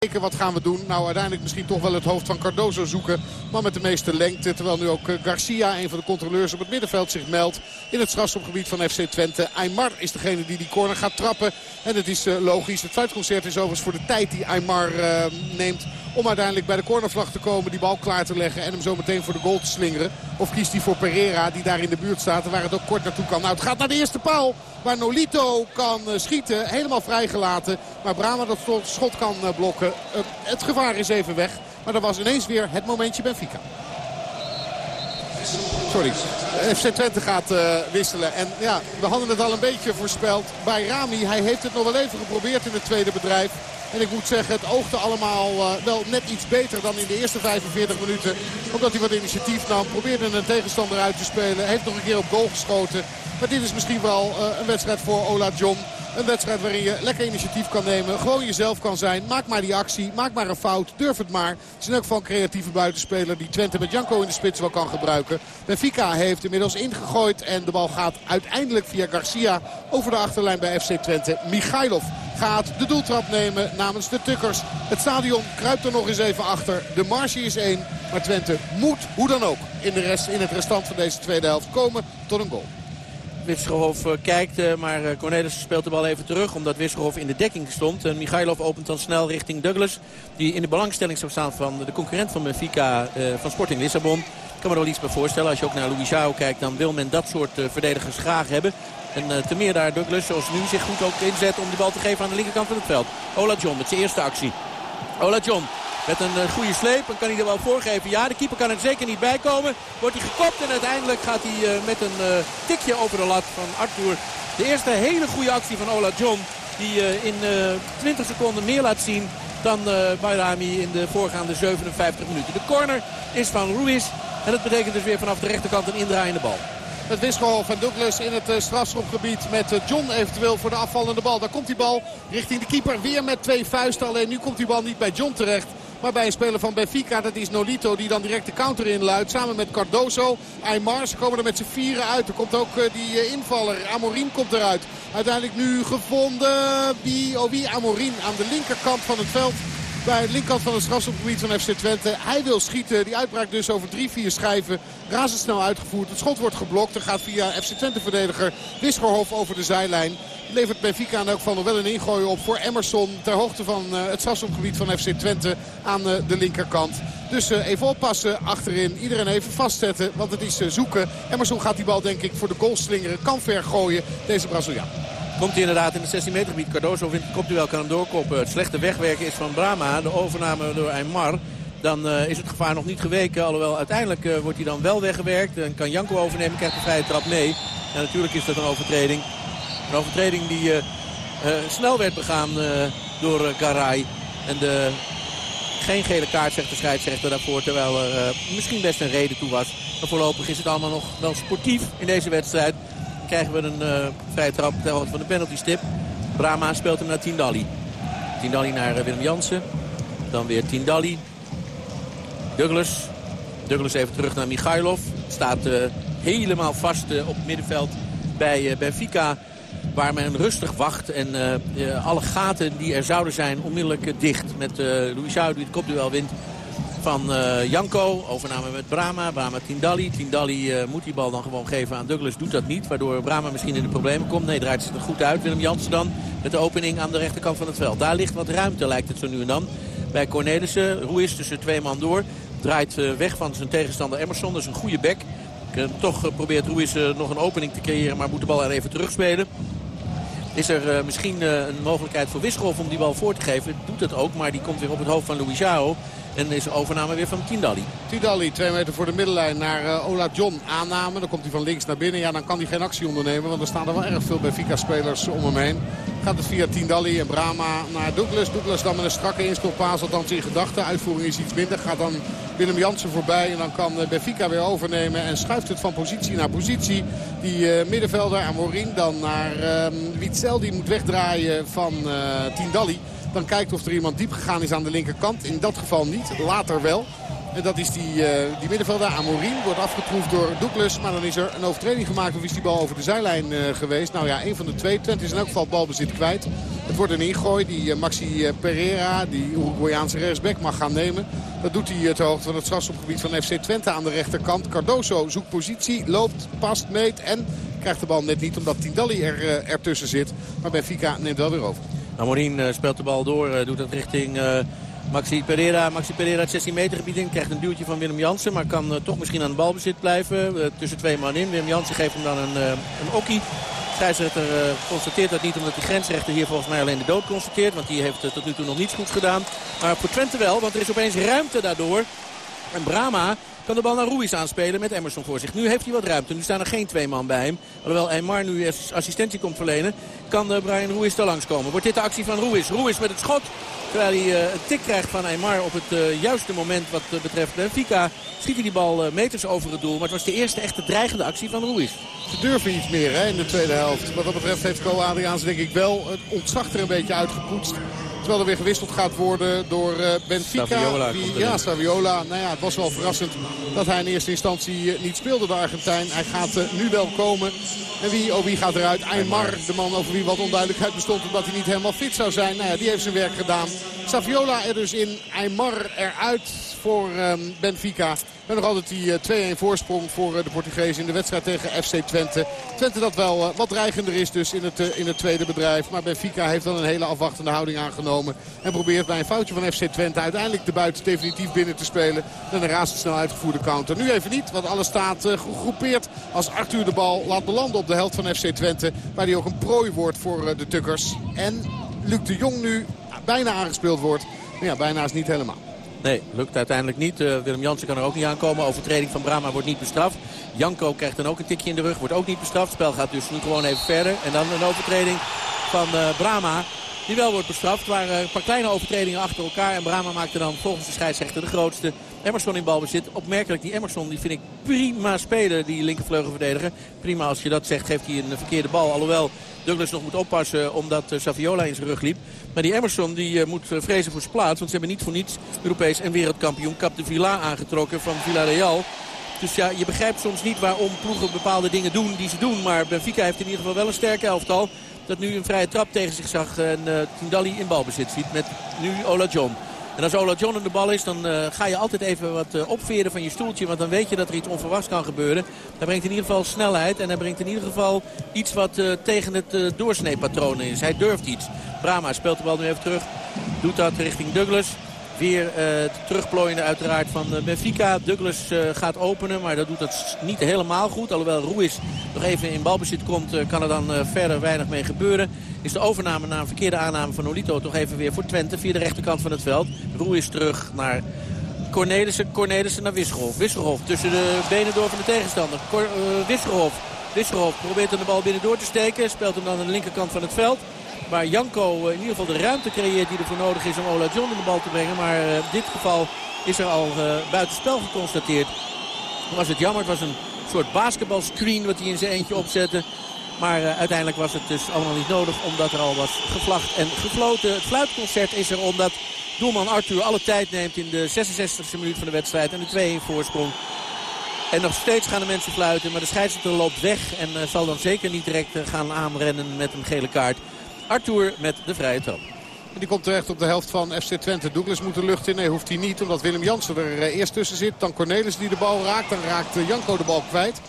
Wat gaan we doen? Nou, uiteindelijk misschien toch wel het hoofd van Cardozo zoeken. Maar met de meeste lengte. Terwijl nu ook Garcia, een van de controleurs op het middenveld, zich meldt. In het strafschopgebied van FC Twente. Aymar is degene die die corner gaat trappen. En het is logisch. Het fluitconcert is overigens voor de tijd die Aymar uh, neemt om uiteindelijk bij de cornervlag te komen. Die bal klaar te leggen en hem zo meteen voor de goal te slingeren. Of kiest hij voor Pereira die daar in de buurt staat. Waar het ook kort naartoe kan. Nou het gaat naar de eerste paal. Waar Nolito kan eh, schieten. Helemaal vrijgelaten. Maar Brama dat schot kan eh, blokken. Uh, het gevaar is even weg. Maar dat was ineens weer het momentje Benfica. Sorry. FC Twente gaat wisselen. En ja, we hadden het al een beetje voorspeld. Bij Rami, hij heeft het nog wel even geprobeerd in het tweede bedrijf. En ik moet zeggen, het oogde allemaal uh, wel net iets beter dan in de eerste 45 minuten. Omdat hij wat initiatief nam. Probeerde een tegenstander uit te spelen. Heeft nog een keer op goal geschoten. Maar dit is misschien wel uh, een wedstrijd voor Ola John. Een wedstrijd waarin je lekker initiatief kan nemen. Gewoon jezelf kan zijn. Maak maar die actie. Maak maar een fout. Durf het maar. Het is in elk creatieve buitenspeler die Twente met Janko in de spits wel kan gebruiken. Benfica heeft inmiddels ingegooid. En de bal gaat uiteindelijk via Garcia over de achterlijn bij FC Twente. Michailov gaat de doeltrap nemen namens de Tukkers. Het stadion kruipt er nog eens even achter. De marge is één. Maar Twente moet, hoe dan ook, in, de rest, in het restant van deze tweede helft komen tot een goal. Wisgerhof eh, kijkt, eh, maar eh, Cornelis speelt de bal even terug. Omdat Wisgerhof in de dekking stond. En Michailov opent dan snel richting Douglas. Die in de belangstelling zou staan van de concurrent van Benfica van Sporting Lissabon. Ik kan me er wel iets bij voorstellen. Als je ook naar Louis kijkt, dan wil men dat soort verdedigers graag hebben. En uh, te meer daar Douglas, zoals nu, zich goed ook inzet om die bal te geven aan de linkerkant van het veld. Ola John met zijn eerste actie. Ola John met een uh, goede sleep. Dan kan hij er wel voorgeven. Ja, de keeper kan er zeker niet bij komen. Wordt hij gekopt en uiteindelijk gaat hij uh, met een tikje over de lat van Arthur. De eerste hele goede actie van Ola John. Die in 20 seconden meer laat zien dan Bayrami in de voorgaande 57 minuten. De corner is van Ruiz. En dat betekent dus weer vanaf de rechterkant een indraaiende bal. Het wissel van Douglas in het eh, strafschopgebied met eh, John eventueel voor de afvallende bal. Daar komt die bal richting de keeper weer met twee vuisten. Alleen nu komt die bal niet bij John terecht. Maar bij een speler van Benfica, dat is Nolito, die dan direct de counter inluidt. Samen met Cardoso, Aymar. Ze komen er met z'n vieren uit. Er komt ook uh, die invaller, Amorin komt eruit. Uiteindelijk nu gevonden, wie, oh wie, Amorin aan de linkerkant van het veld bij de linkerkant van het strafschopgebied van FC Twente. Hij wil schieten. Die uitbraak dus over drie, vier schijven. Razendsnel uitgevoerd. Het schot wordt geblokt. Er gaat via FC Twente-verdediger Wisgerhof over de zijlijn. Levert Benfica in elk geval nog wel een ingooi op voor Emerson. Ter hoogte van uh, het strafschopgebied van FC Twente aan uh, de linkerkant. Dus uh, even oppassen achterin. Iedereen even vastzetten, want het is zoeken. Emerson gaat die bal denk ik voor de goal slingeren. Kan ver gooien, deze Braziliaan. Komt hij inderdaad in de 16 meter gebied. Cardozo vindt het kopduel, kan hem doorkoppen. Het slechte wegwerken is van Brama. De overname door Aymar. Dan uh, is het gevaar nog niet geweken. Alhoewel uiteindelijk uh, wordt hij dan wel weggewerkt. En kan Janko overnemen, krijgt de vrije trap mee. Natuurlijk is dat een overtreding. Een overtreding die uh, snel werd begaan door Garay. En de, geen gele kaart zegt de scheidsrechter daarvoor. Terwijl er misschien best een reden toe was. Maar voorlopig is het allemaal nog wel sportief in deze wedstrijd krijgen we een uh, vrije trap ter hoogte van de penalty stip. Brama speelt hem naar Tindalli. Tindalli naar uh, Willem Jansen. Dan weer Tindalli. Douglas. Douglas even terug naar Michailov. Staat uh, helemaal vast op het middenveld bij Benfica. Waar men rustig wacht en alle gaten die er zouden zijn onmiddellijk dicht. Met uh, Louis die het kopduel wint van uh, Janko. Overname met Brama. Brama Tindalli. Tindalli uh, moet die bal dan gewoon geven aan Douglas. Doet dat niet. Waardoor Brama misschien in de problemen komt. Nee, draait ze er goed uit. Willem Jansen dan met de opening aan de rechterkant van het veld. Daar ligt wat ruimte lijkt het zo nu en dan. Bij Cornelissen. Ruiz tussen twee man door. Draait uh, weg van zijn tegenstander Emerson. Dat is een goede bek. Toch probeert Ruiz nog een opening te creëren. Maar moet de bal er even terugspelen. Is er misschien een mogelijkheid voor Wisselhoff om die bal voor te geven. Doet het ook, maar die komt weer op het hoofd van Louis en is overname weer van Tindalli. Tindalli, twee meter voor de middenlijn naar uh, Ola John. Aanname, dan komt hij van links naar binnen. Ja, dan kan hij geen actie ondernemen, want er staan er wel erg veel Benfica-spelers om hem heen. Gaat het via Tindalli en Brama naar Douglas. Douglas dan met een strakke inspelpaas, althans in gedachten. Uitvoering is iets minder. Gaat dan Willem Jansen voorbij en dan kan eh, Benfica weer overnemen. En schuift het van positie naar positie. Die uh, middenvelder Amorin dan naar uh, Witzel. Die moet wegdraaien van uh, Tindalli. Dan kijkt of er iemand diep gegaan is aan de linkerkant. In dat geval niet, later wel. En dat is die, uh, die middenvelder, Amorin. Wordt afgetroefd door Douglas. Maar dan is er een overtreding gemaakt of is die bal over de zijlijn uh, geweest. Nou ja, een van de twee. Twente is in elk geval balbezit kwijt. Het wordt een ingooi die Maxi Pereira, die Uruguayaanse rechtsback, mag gaan nemen. Dat doet hij ter hoogte van het strafschopgebied van FC Twente aan de rechterkant. Cardoso zoekt positie, loopt, past, meet en krijgt de bal net niet omdat Tindalli er, ertussen zit. Maar Benfica neemt wel weer over. Amorin speelt de bal door, doet het richting Maxi Pereira, Maxi Pereira het 16 meter gebied in. Krijgt een duwtje van Willem Jansen. Maar kan toch misschien aan de balbezit blijven. Tussen twee man in. Willem Jansen geeft hem dan een, een okkie. Scheidsrechter constateert dat niet omdat de grensrechter hier volgens mij alleen de dood constateert. Want die heeft tot nu toe nog niets goeds gedaan. Maar voor Twente wel, want er is opeens ruimte daardoor. En Brama kan de bal naar Ruiz aanspelen met Emerson voor zich. Nu heeft hij wat ruimte. Nu staan er geen twee man bij hem. Alhoewel Eymar nu assistentie komt verlenen. Kan Brian Ruiz er langskomen. Wordt dit de actie van Ruiz. Ruiz met het schot. Terwijl hij uh, een tik krijgt van Aymar op het uh, juiste moment wat betreft Benfica. Schiet hij die bal meters over het doel. Maar het was de eerste echte dreigende actie van Ruiz. Ze durven iets meer hè, in de tweede helft. Wat dat betreft heeft Co Adriaans denk ik wel het ontzag er een beetje uitgepoetst. Terwijl er weer gewisseld gaat worden door Benfica. Saviola die, ja, Saviola. Nou ja, het was wel verrassend dat hij in eerste instantie niet speelde, de Argentijn. Hij gaat nu wel komen. En wie, oh, wie gaat eruit? Aymar, de man over wie wat onduidelijkheid bestond omdat hij niet helemaal fit zou zijn. Nou ja, die heeft zijn werk gedaan. Saviola er dus in, Aymar eruit voor um, Benfica. En nog altijd die uh, 2-1 voorsprong voor uh, de Portugezen in de wedstrijd tegen FC Twente. Twente dat wel uh, wat dreigender is dus in het, in het tweede bedrijf. Maar Benfica heeft dan een hele afwachtende houding aangenomen. En probeert bij een foutje van FC Twente uiteindelijk de buiten definitief binnen te spelen. En een razendsnel uitgevoerde counter. Nu even niet, want alles staat gegroepeerd als Arthur de bal laat belanden op de helft van FC Twente. Waar die ook een prooi wordt voor de Tukkers. En Luc de Jong nu bijna aangespeeld wordt. Maar ja, bijna is niet helemaal. Nee, lukt uiteindelijk niet. Uh, Willem Jansen kan er ook niet aankomen. Overtreding van Brama wordt niet bestraft. Janko krijgt dan ook een tikje in de rug. Wordt ook niet bestraft. Het spel gaat dus nu gewoon even verder. En dan een overtreding van uh, Brama. Die wel wordt bestraft. Het waren een paar kleine overtredingen achter elkaar. En Brama maakte dan volgens de scheidsrechter de grootste. Emerson in balbezit. Opmerkelijk, die Emerson die vind ik prima spelen, die linkervleugelverdediger. Prima als je dat zegt, geeft hij een verkeerde bal. Alhoewel Douglas nog moet oppassen omdat Saviola in zijn rug liep. Maar die Emerson die, uh, moet vrezen voor zijn plaats. Want ze hebben niet voor niets Europees en wereldkampioen Cap de Villa aangetrokken van Villarreal. Dus ja, je begrijpt soms niet waarom ploegen bepaalde dingen doen die ze doen. Maar Benfica heeft in ieder geval wel een sterke elftal. Dat nu een vrije trap tegen zich zag en uh, Tindalli in balbezit ziet met nu Ola John. En als Ola John in de bal is, dan uh, ga je altijd even wat uh, opveren van je stoeltje. Want dan weet je dat er iets onverwachts kan gebeuren. Hij brengt in ieder geval snelheid. En hij brengt in ieder geval iets wat uh, tegen het doorsneepatroon is. Hij durft iets. Brama speelt de bal nu even terug. Doet dat richting Douglas. Weer uh, het terugplooiende uiteraard van uh, Benfica. Douglas uh, gaat openen, maar dat doet dat niet helemaal goed. Alhoewel Ruiz nog even in balbezit komt, kan er dan verder weinig mee gebeuren. Is de overname na een verkeerde aanname van Olito toch even weer voor Twente via de rechterkant van het veld. Ruiz terug naar Cornelissen. Cornelissen naar Wisselhof. Wisselhof tussen de benen door van de tegenstander. Cor. Wisselhof probeert hem de bal binnen door te steken. Speelt hem dan aan de linkerkant van het veld. Waar Janko in ieder geval de ruimte creëert die ervoor nodig is om Ola John in de bal te brengen. Maar in dit geval is er al buitenspel geconstateerd. Was het jammer. Het was een soort basketbalscreen wat hij in zijn eentje opzette. Maar uiteindelijk was het dus allemaal niet nodig omdat er al was gevlacht en gefloten. Het fluitconcert is er omdat doelman Arthur alle tijd neemt in de 66e minuut van de wedstrijd. En de 2-1 voorsprong. En nog steeds gaan de mensen fluiten. Maar de scheidsrechter loopt weg en zal dan zeker niet direct gaan aanrennen met een gele kaart. Arthur met de vrije trap. Die komt terecht op de helft van FC Twente. Douglas moet de lucht in. Nee, hoeft hij niet. Omdat Willem Jansen er eerst tussen zit. Dan Cornelis die de bal raakt. Dan raakt Janko de bal kwijt.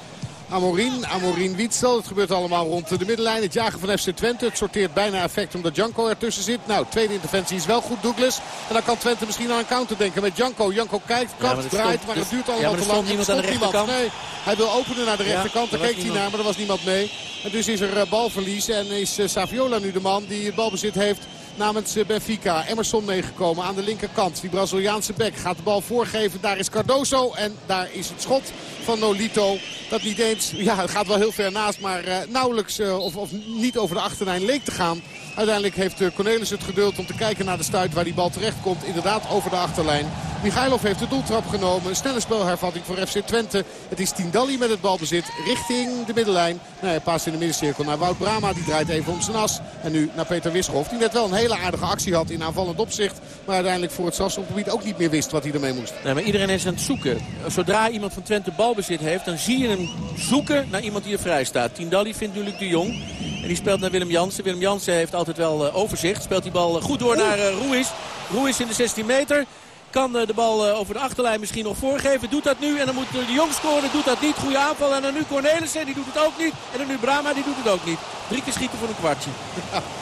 Amorin, Amorin Wietsel. Het gebeurt allemaal rond de middenlijn. Het jagen van FC Twente. Het sorteert bijna effect omdat Janko ertussen zit. Nou, tweede interventie is wel goed Douglas. En dan kan Twente misschien aan een counter denken met Janko. Janko kijkt, kapt, draait, maar het duurt allemaal te lang. niemand aan de rechterkant. Nee, hij wil openen naar de rechterkant. Daar keek hij naar, maar er was niemand mee. En dus is er balverlies en is Saviola nu de man die het balbezit heeft namens Benfica. Emerson meegekomen aan de linkerkant. Die Braziliaanse bek gaat de bal voorgeven. Daar is Cardoso en daar is het schot van Nolito. Dat niet eens, ja het gaat wel heel ver naast, maar uh, nauwelijks uh, of, of niet over de achterlijn leek te gaan. Uiteindelijk heeft Cornelis het geduld om te kijken naar de stuit waar die bal terecht komt. Inderdaad over de achterlijn. Michailov heeft de doeltrap genomen. Een snelle spelhervatting voor FC Twente. Het is Tindalli met het balbezit richting de middenlijn. Nou, hij paast in de middencirkel naar Wout Brama. Die draait even om zijn as. En nu naar Peter Wisselhof. Die net wel een hele aardige actie had in aanvallend opzicht. Maar uiteindelijk voor het strafschopgebied ook niet meer wist wat hij ermee moest. Nee, maar iedereen is aan het zoeken. Zodra iemand van Twente balbezit heeft, dan zie je hem zoeken naar iemand die er vrij staat. Tindalli vindt natuurlijk de Jong. En die speelt naar Willem Jansen. Willem Jansen heeft altijd wel overzicht. Speelt die bal goed door naar Ruiz. Ruiz in de 16 meter. Kan de bal over de achterlijn misschien nog voorgeven. Doet dat nu. En dan moet de Jong scoren. Doet dat niet. Goede aanval. En dan nu Cornelissen. Die doet het ook niet. En dan nu Brama. Die doet het ook niet. Drie keer schieten voor een kwartje.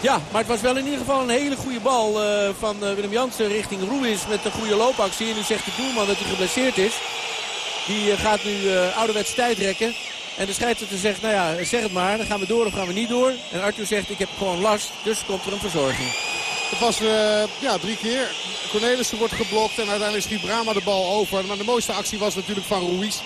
Ja, maar het was wel in ieder geval een hele goede bal van Willem Jansen richting Ruiz. Met een goede loopactie. En nu zegt de doelman dat hij geblesseerd is. Die gaat nu ouderwets tijd rekken. En de scheidsrechter zegt, nou ja, zeg het maar. Dan gaan we door of gaan we niet door. En Arthur zegt, ik heb gewoon last. Dus komt er een verzorging. Het was uh, ja, drie keer. Cornelissen wordt geblokt en uiteindelijk schiet Brama de bal over. Maar de mooiste actie was natuurlijk van Ruiz.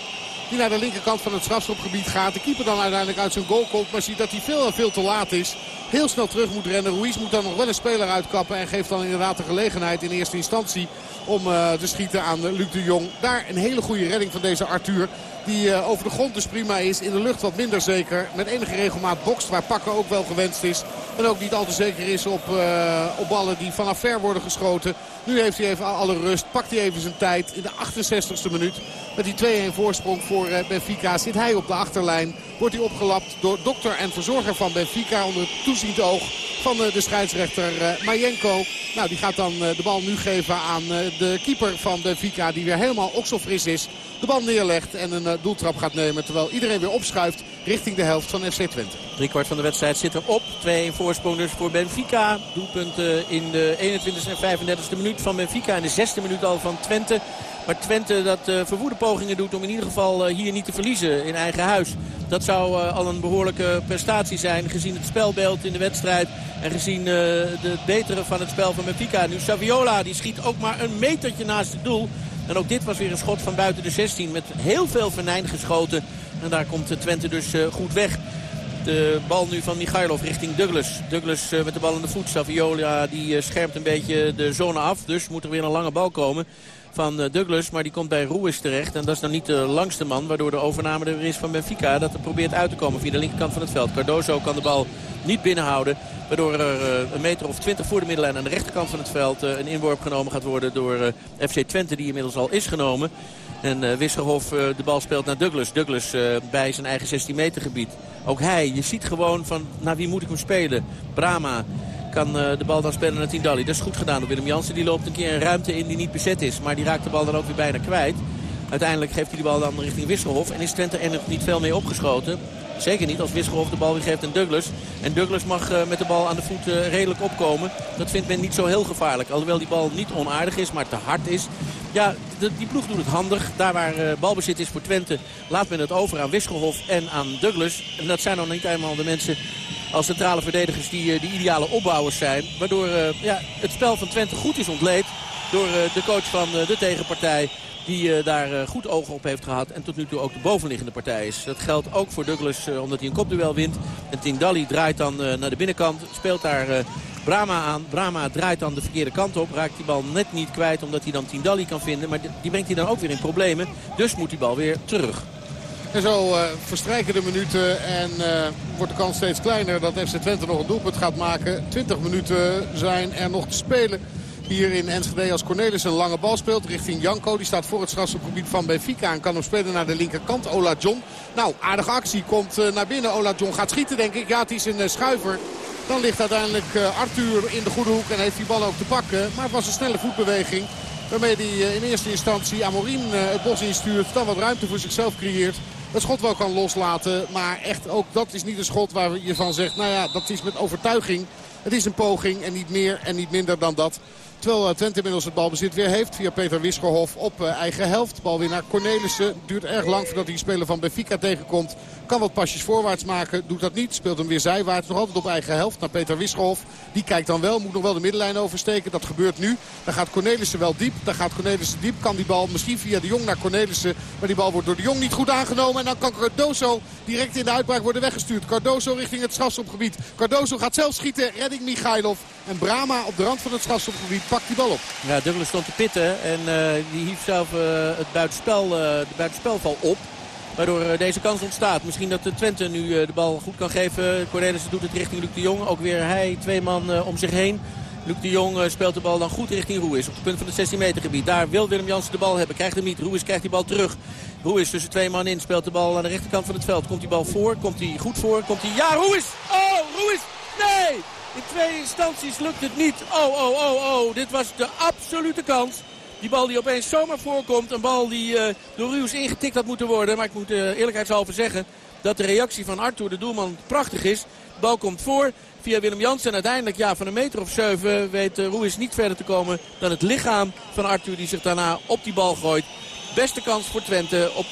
Die naar de linkerkant van het strafschopgebied gaat. De keeper dan uiteindelijk uit zijn goal komt. Maar ziet dat hij veel en veel te laat is. Heel snel terug moet rennen. Ruiz moet dan nog wel een speler uitkappen. En geeft dan inderdaad de gelegenheid in eerste instantie om uh, te schieten aan Luc de Jong. Daar een hele goede redding van deze Arthur. Die uh, over de grond dus prima is. In de lucht wat minder zeker. Met enige regelmaat bokst waar pakken ook wel gewenst is. En ook niet al te zeker is op, uh, op ballen die vanaf ver worden geschoten. Nu heeft hij even alle rust. Pakt hij even zijn tijd in de 68e minuut. Met die 2-1 voorsprong voor uh, Benfica zit hij op de achterlijn. Wordt hij opgelapt door dokter en verzorger van Benfica. Onder het toeziend oog van de scheidsrechter Majenko. Nou, die gaat dan de bal nu geven aan de keeper van Benfica. Die weer helemaal okselfris is. De bal neerlegt en een doeltrap gaat nemen. Terwijl iedereen weer opschuift richting de helft van FC Twente. Drie kwart van de wedstrijd zit erop. 2-1 voorsprong dus voor Benfica. Doelpunten in de 21 e en 35e minuut van Benfica. En de zesde minuut al van Twente. Maar Twente dat uh, verwoede pogingen doet om in ieder geval uh, hier niet te verliezen in eigen huis. Dat zou uh, al een behoorlijke prestatie zijn gezien het spelbeeld in de wedstrijd. En gezien de betere van het spel van Benfica. Nu Saviola die schiet ook maar een metertje naast het doel. En ook dit was weer een schot van buiten de 16 met heel veel venijn geschoten. En daar komt Twente dus goed weg. De bal nu van Michailov richting Douglas. Douglas met de bal in de voet. Saviola die schermt een beetje de zone af. Dus moet er weer een lange bal komen van Douglas. Maar die komt bij Ruiz terecht. En dat is dan niet de langste man. Waardoor de overname er is van Benfica. Dat er probeert uit te komen via de linkerkant van het veld. Cardozo kan de bal niet binnenhouden. Waardoor er een meter of twintig voor de middenlijn aan de rechterkant van het veld een inworp genomen gaat worden door FC Twente. Die inmiddels al is genomen. En uh, Wisgerhof uh, de bal speelt naar Douglas. Douglas uh, bij zijn eigen 16 meter gebied. Ook hij, je ziet gewoon van naar wie moet ik hem spelen. Brama kan de bal dan spelen naar Tindalli. Dat is goed gedaan door Willem Jansen. Die loopt een keer een ruimte in die niet bezet is. Maar die raakt de bal dan ook weer bijna kwijt. Uiteindelijk geeft hij de bal dan richting Wisselhof. En is Twente er nog niet veel mee opgeschoten. Zeker niet als Wisselhof de bal weer geeft aan Douglas. En Douglas mag uh, met de bal aan de voet uh, redelijk opkomen. Dat vindt men niet zo heel gevaarlijk. Alhoewel die bal niet onaardig is, maar te hard is. Ja, die ploeg doet het handig. Daar waar uh, balbezit is voor Twente laat men het over aan Wisselhof en aan Douglas. En dat zijn dan niet eenmaal de mensen als centrale verdedigers die de ideale opbouwers zijn. Waardoor ja, het spel van Twente goed is ontleed door de coach van de tegenpartij. Die uh, daar uh, goed ogen op heeft gehad. En tot nu toe ook de bovenliggende partij is. Dat geldt ook voor Douglas uh, omdat hij een kopduel wint. En Tindalli draait dan naar de binnenkant. Speelt daar Brama aan. Brama draait dan de verkeerde kant op. Raakt die bal net niet kwijt omdat hij dan Tindalli kan vinden. Maar die brengt hij dan ook weer in problemen. Dus moet die bal weer terug. En zo verstrijken de minuten en wordt de kans steeds kleiner dat FC Twente nog een doelpunt gaat maken. 20 minuten zijn er nog te spelen. Hier in Enschede als Cornelis een lange bal speelt richting Janko. Die staat voor het strafschopgebied van Benfica en kan hem spelen naar de linkerkant. Ola John. Nou, aardige actie. Komt uh, naar binnen. Ola John gaat schieten denk ik. Ja, het is een uh, schuiver. Dan ligt uiteindelijk uh, Arthur in de goede hoek en heeft die bal ook te pakken. Maar het was een snelle voetbeweging. Waarmee hij in eerste instantie Amorin het bos instuurt. Dan wat ruimte voor zichzelf creëert. Het schot wel kan loslaten. Maar echt ook dat is niet een schot waar je van zegt. Nou ja, dat is met overtuiging. Het is een poging en niet meer en niet minder dan dat. Terwijl Twente inmiddels het balbezit weer heeft via Peter Wiskerhof op eigen helft. Bal weer naar Cornelissen. Duurt erg lang voordat hij speler van Benfica tegenkomt. Kan wat pasjes voorwaarts maken. Doet dat niet. Speelt hem weer zijwaarts. Nog altijd op eigen helft naar Peter Wiskerhof. Die kijkt dan wel. Moet nog wel de middenlijn oversteken. Dat gebeurt nu. Dan gaat Cornelissen wel diep. Dan gaat Cornelissen diep. Kan die bal misschien via de Jong naar Cornelissen. Maar die bal wordt door de Jong niet goed aangenomen. En dan kan Cardoso direct in de uitbraak worden weggestuurd. Cardoso richting het strafschopgebied. Cardoso gaat zelf schieten. Redding Michailov. En Brama op de rand van het strafschopgebied pakt die bal op. Ja, Douglas stond te pitten. En uh, die hief zelf uh, het buitenspel, uh, de buitenspelval op. Waardoor deze kans ontstaat. Misschien dat Twente nu de bal goed kan geven. Cornelissen doet het richting Luc de Jong. Ook weer hij, twee man om zich heen. Luc de Jong speelt de bal dan goed richting Ruiz. Op het punt van het 16 meter gebied. Daar wil Willem Jansen de bal hebben. Krijgt hem niet. Ruiz krijgt die bal terug. Ruiz tussen twee man in. Speelt de bal aan de rechterkant van het veld. Komt die bal voor? Komt hij goed voor? Komt hij... Ja, Ruiz! Oh, Ruiz! Nee! In twee instanties lukt het niet. Oh, oh, oh, oh. Dit was de absolute kans. Die bal die opeens zomaar voorkomt. Een bal die uh, door Ruiz ingetikt had moeten worden. Maar ik moet uh, eerlijkheidshalve zeggen dat de reactie van Arthur, de doelman, prachtig is. De bal komt voor via Willem Jansen. En uiteindelijk ja, van een meter of zeven weet uh, niet verder te komen dan het lichaam van Arthur. Die zich daarna op die bal gooit. Beste kans voor Twente op 2-2.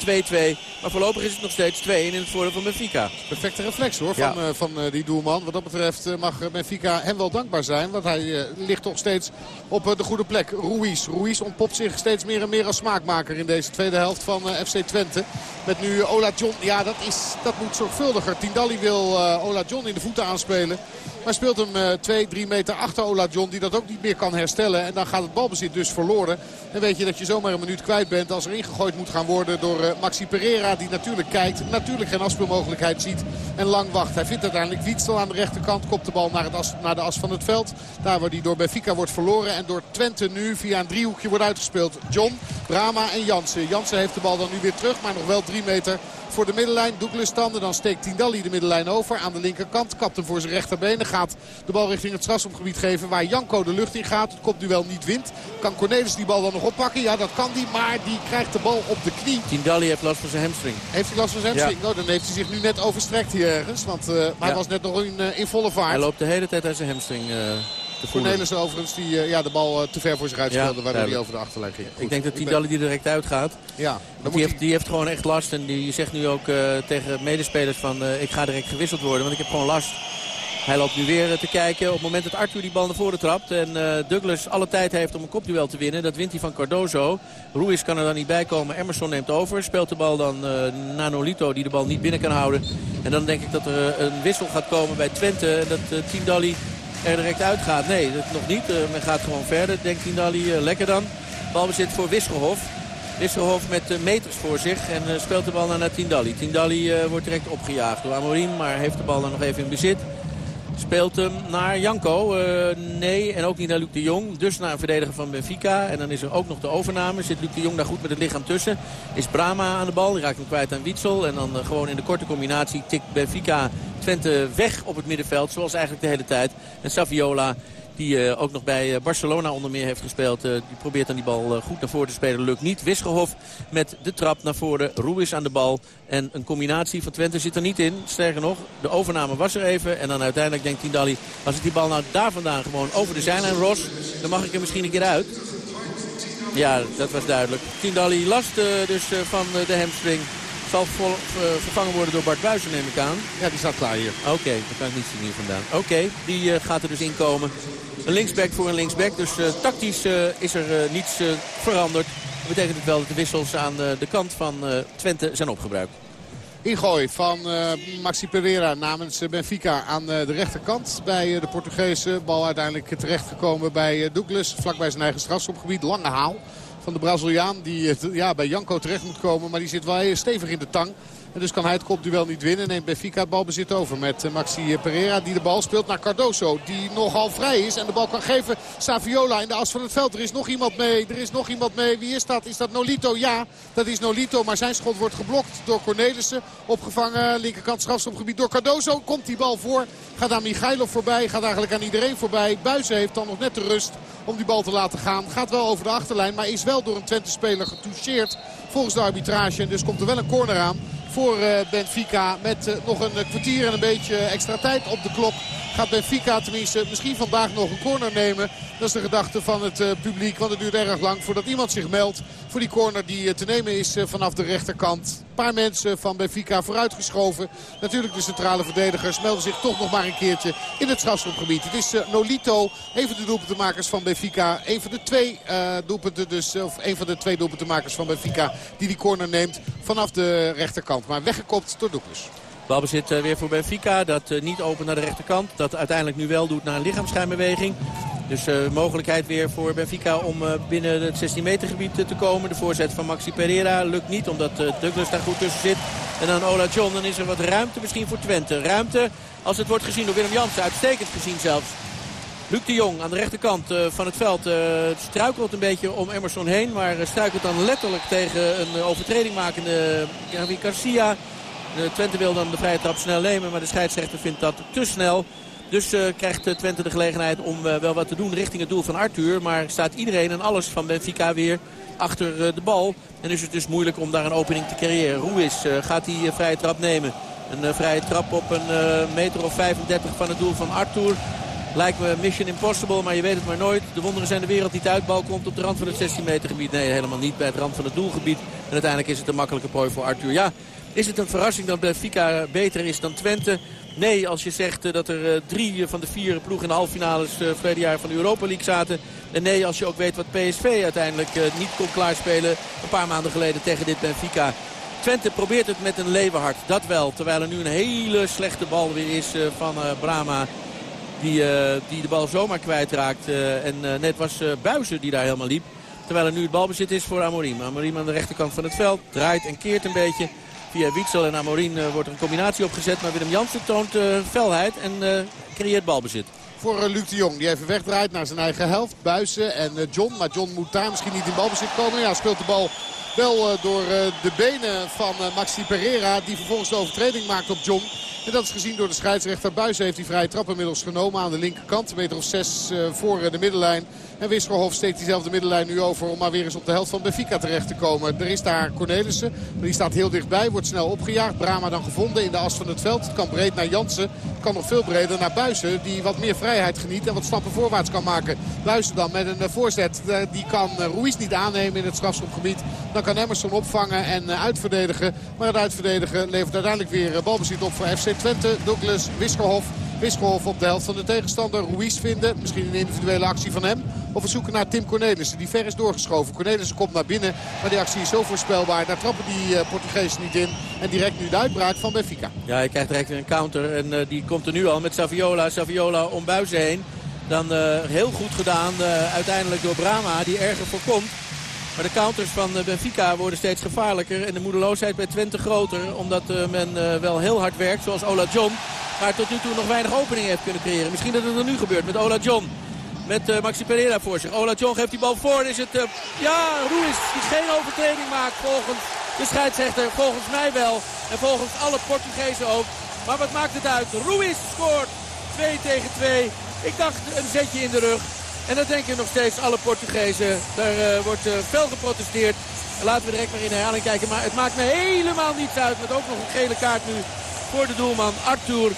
Maar voorlopig is het nog steeds 2-1 in het voordeel van Benfica. Perfecte reflex hoor van, ja. uh, van uh, die doelman. Wat dat betreft uh, mag Benfica hem wel dankbaar zijn. Want hij ligt toch steeds op de goede plek. Ruiz. Ruiz ontpopt zich steeds meer en meer als smaakmaker in deze tweede helft van FC Twente. Met nu Ola John. Ja, dat, is, dat moet zorgvuldiger. Tindalli wil Ola John in de voeten aanspelen. Maar speelt hem 2, 3 meter achter Ola John. Die dat ook niet meer kan herstellen. En dan gaat het balbezit dus verloren. En weet je dat je zomaar een minuut kwijt bent als er ingegooid moet gaan worden door uh, Maxi Pereira. Die natuurlijk kijkt, natuurlijk geen afspeelmogelijkheid ziet en lang wacht. Hij vindt uiteindelijk Wietsel aan de rechterkant. Kopt de bal naar, het naar de as van het veld. Daar waar die door Benfica wordt verloren. En door Twente nu via een driehoekje wordt uitgespeeld. John, Brama en Jansen. Jansen heeft de bal dan nu weer terug, maar nog wel drie meter voor de middenlijn. Douglas standen. Dan steekt Tindalli de middenlijn over. Aan de linkerkant. Kapt hem voor zijn rechterbenen. Gaat de bal richting het strafschopgebied geven. Waar Janko de lucht in gaat. Het kopduel niet wint. Kan Cornelis die bal dan nog oppakken? Ja, dat kan die. Maar die krijgt de bal op de knie. Tindalli heeft last van zijn hamstring. Heeft hij last van zijn hamstring? Ja. Nou, dan heeft hij zich nu net overstrekt hier ergens. Want uh, ja. hij was net nog in, uh, in volle vaart. Hij loopt de hele tijd uit zijn hamstring. Uh... Cornelissen overigens die uh, ja, de bal uh, te ver voor zich uitspeelde. Ja, waardoor hij over de achterlijn ging. Goed. Ik denk dat Tindalli die direct uitgaat. Ja, die, heeft, die heeft gewoon echt last. En die zegt nu ook uh, tegen medespelers van ik ga direct gewisseld worden. Want ik heb gewoon last. Hij loopt nu weer te kijken op het moment dat Arthur die bal naar voren trapt. En uh, Douglas alle tijd heeft om een kopduel te winnen. Dat wint hij van Cardozo. Ruiz kan er dan niet bij komen. Emerson neemt over. Speelt de bal dan uh, naar Nolito die de bal niet binnen kan houden. En dan denk ik dat er een wissel gaat komen bij Twente. Dat uh, Tindalli er direct uitgaat. Nee, dat nog niet. Uh, men gaat gewoon verder, denkt Tindalli. Uh, lekker dan. Balbezit voor Wisselhof. Wisselhof met uh, meters voor zich en speelt de bal naar Tindalli. Tindalli wordt direct opgejaagd door Amorim, maar heeft de bal dan nog even in bezit. Speelt hem naar Janko. Uh, nee, en ook niet naar Luc de Jong. Dus naar een verdediger van Benfica. En dan is er ook nog de overname. Zit Luc de Jong daar goed met het lichaam tussen. Is Brama aan de bal. Die raakt hem kwijt aan Wietsel. En dan uh, gewoon in de korte combinatie tikt Benfica Twente weg op het middenveld. Zoals eigenlijk de hele tijd. En Saviola die uh, ook nog bij Barcelona onder meer heeft gespeeld. Uh, die probeert dan die bal goed naar voren te spelen. Lukt niet. Wisgerhof met de trap naar voren. Ruiz aan de bal. En een combinatie van Twente zit er niet in. Sterker nog, de overname was er even. En dan uiteindelijk denkt Tindalli, als ik die bal nou daar vandaan gewoon over de zijlijn ros... dan mag ik er misschien een keer uit. Ja, dat was duidelijk. Tindalli last dus van de hamstring. Zal vervangen worden door Bart Buijzen neem ik aan. Ja, die staat klaar hier. Oké, okay, dat kan ik niet zien hier vandaan. Oké, okay, die uh, gaat er dus in komen. Een linksback voor een linksback. Dus uh, tactisch is er niets veranderd. Dat betekent het wel dat de wissels aan de kant van Twente zijn opgebruikt. Ingooi van Maxi Pereira namens Benfica aan de rechterkant bij de Portugese. Bal uiteindelijk terechtgekomen bij Douglas. Vlakbij zijn eigen strafschopgebied. Lange haal van de Braziliaan die ja, bij Janko terecht moet komen. Maar die zit wel stevig in de tang. En dus kan hij het kopduel niet winnen. Neemt Benfica het balbezit over met Maxi Pereira. Die de bal speelt naar Cardoso. Die nogal vrij is en de bal kan geven. Saviola in de as van het veld. Er is nog iemand mee. Er is nog iemand mee. Wie is dat? Is dat Nolito? Ja, dat is Nolito. Maar zijn schot wordt geblokt door Cornelissen. Opgevangen linkerkant strafschopgebied door Cardoso. Komt die bal voor. Gaat aan Michailov voorbij. Gaat eigenlijk aan iedereen voorbij. Buizen heeft dan nog net de rust om die bal te laten gaan. Gaat wel over de achterlijn. Maar is wel door een Twente-speler getoucheerd volgens de arbitrage. En dus komt er wel een corner aan voor Benfica. Met nog een kwartier en een beetje extra tijd op de klok. Gaat Benfica tenminste misschien vandaag nog een corner nemen. Dat is de gedachte van het publiek. Want het duurt erg lang voordat iemand zich meldt voor die corner die te nemen is vanaf de rechterkant. Een paar mensen van Benfica vooruitgeschoven. Natuurlijk de centrale verdedigers melden zich toch nog maar een keertje in het strafschopgebied. Het is Nolito, een van de doelpuntenmakers van Benfica. Een van de twee doelpunten dus, of een van de twee doelpuntenmakers van Benfica die die corner neemt vanaf de rechterkant. Maar weggekopt door Douglas. Balbezit uh, weer voor Benfica. Dat uh, niet open naar de rechterkant. Dat uiteindelijk nu wel doet naar een lichaamsschijnbeweging. Dus uh, mogelijkheid weer voor Benfica om binnen het 16 meter gebied te komen. De voorzet van Maxi Pereira lukt niet omdat Douglas daar goed tussen zit. En dan Ola John, dan is er wat ruimte misschien voor Twente. Ruimte als het wordt gezien door Willem Jansen. Uitstekend gezien zelfs. Luc de Jong aan de rechterkant van het veld struikelt een beetje om Emerson heen. Maar struikelt dan letterlijk tegen een overtreding makende Javi Garcia. De Twente wil dan de vrije trap snel nemen. Maar de scheidsrechter vindt dat te snel. Dus krijgt Twente de gelegenheid om wel wat te doen richting het doel van Arthur. Maar staat iedereen en alles van Benfica weer achter de bal. En is het dus moeilijk om daar een opening te creëren. Ruiz gaat die vrije trap nemen. Een vrije trap op een meter of 35 van het doel van Arthur. Lijkt me mission impossible, maar je weet het maar nooit. De wonderen zijn de wereld die uitbal komt op de rand van het 16 meter gebied. Nee, helemaal niet bij het rand van het doelgebied. En uiteindelijk is het een makkelijke prooi voor Arthur. Ja, is het een verrassing dat Benfica beter is dan Twente? Nee, als je zegt eh, dat er eh, drie van de vier ploegen in de halve finales uh, verleden jaar van de Europa League zaten. En nee, als je ook weet wat PSV uiteindelijk niet kon klaarspelen een paar maanden geleden tegen dit Benfica. Twente probeert het met een levenhart, dat wel. Terwijl er nu een hele slechte bal weer is van Brama. Die, die de bal zomaar kwijtraakt. En net was Buizen die daar helemaal liep. Terwijl er nu het balbezit is voor Amorim. Amorim aan de rechterkant van het veld. Draait en keert een beetje. Via Wietsel en Amorim wordt er een combinatie opgezet. Maar Willem Jansen toont felheid en creëert balbezit voor Luc de Jong. Die even wegdraait naar zijn eigen helft. Buizen en John. Maar John moet daar misschien niet in balbezit komen. Ja, speelt de bal wel door de benen van Maxi Pereira. Die vervolgens de overtreding maakt op John. En dat is gezien door de scheidsrechter. Buis heeft die vrije trap inmiddels genomen aan de linkerkant. Een meter of zes eh, voor de middenlijn. En Wisselhof steekt diezelfde middenlijn nu over om maar weer eens op de helft van Benfica terecht te komen. Er is daar Cornelissen, die staat heel dichtbij, wordt snel opgejaagd. Brama dan gevonden in de as van het veld. Het kan breed naar Jansen, het kan nog veel breder naar Buizen. Die wat meer vrijheid geniet en wat stappen voorwaarts kan maken. Buizen dan met een eh, voorzet, eh, die kan Ruiz niet aannemen in het strafschopgebied. Dan kan Emerson opvangen en uitverdedigen. Maar het uitverdedigen levert uiteindelijk weer balbezit op voor FC Twente. Douglas Wiskerhof. Wiskerhof op de helft van de tegenstander. Ruiz vinden. Misschien een individuele actie van hem. Of we zoeken naar Tim Cornelissen. Die ver is doorgeschoven. Cornelissen komt naar binnen. Maar die actie is zo voorspelbaar. Daar trappen die uh, Portugezen niet in. En direct nu de uitbraak van Benfica. Ja, hij krijgt direct weer een counter. En uh, die komt er nu al met Saviola. Saviola om Buizen heen. Dan uh, heel goed gedaan uiteindelijk door Brama. Die erger voorkomt. Maar de counters van Benfica worden steeds gevaarlijker. En de moedeloosheid bij Twente groter. Omdat men wel heel hard werkt. Zoals Ola John. Maar tot nu toe nog weinig openingen heeft kunnen creëren. Misschien dat het er nu gebeurt met Ola John. Met Maxi Pereira voor zich. Ola John geeft die bal voor. Is het, ja, Ruiz die geen overtreding maakt volgens de scheidsrechter. Volgens mij wel. En volgens alle Portugezen ook. Maar wat maakt het uit? Ruiz scoort 2 tegen 2. Ik dacht een zetje in de rug. En dat denken nog steeds alle Portugezen. Daar uh, wordt fel geprotesteerd. Laten we direct maar in herhaling kijken. Maar het maakt me helemaal niets uit. Met ook nog een gele kaart nu voor de doelman Arthur.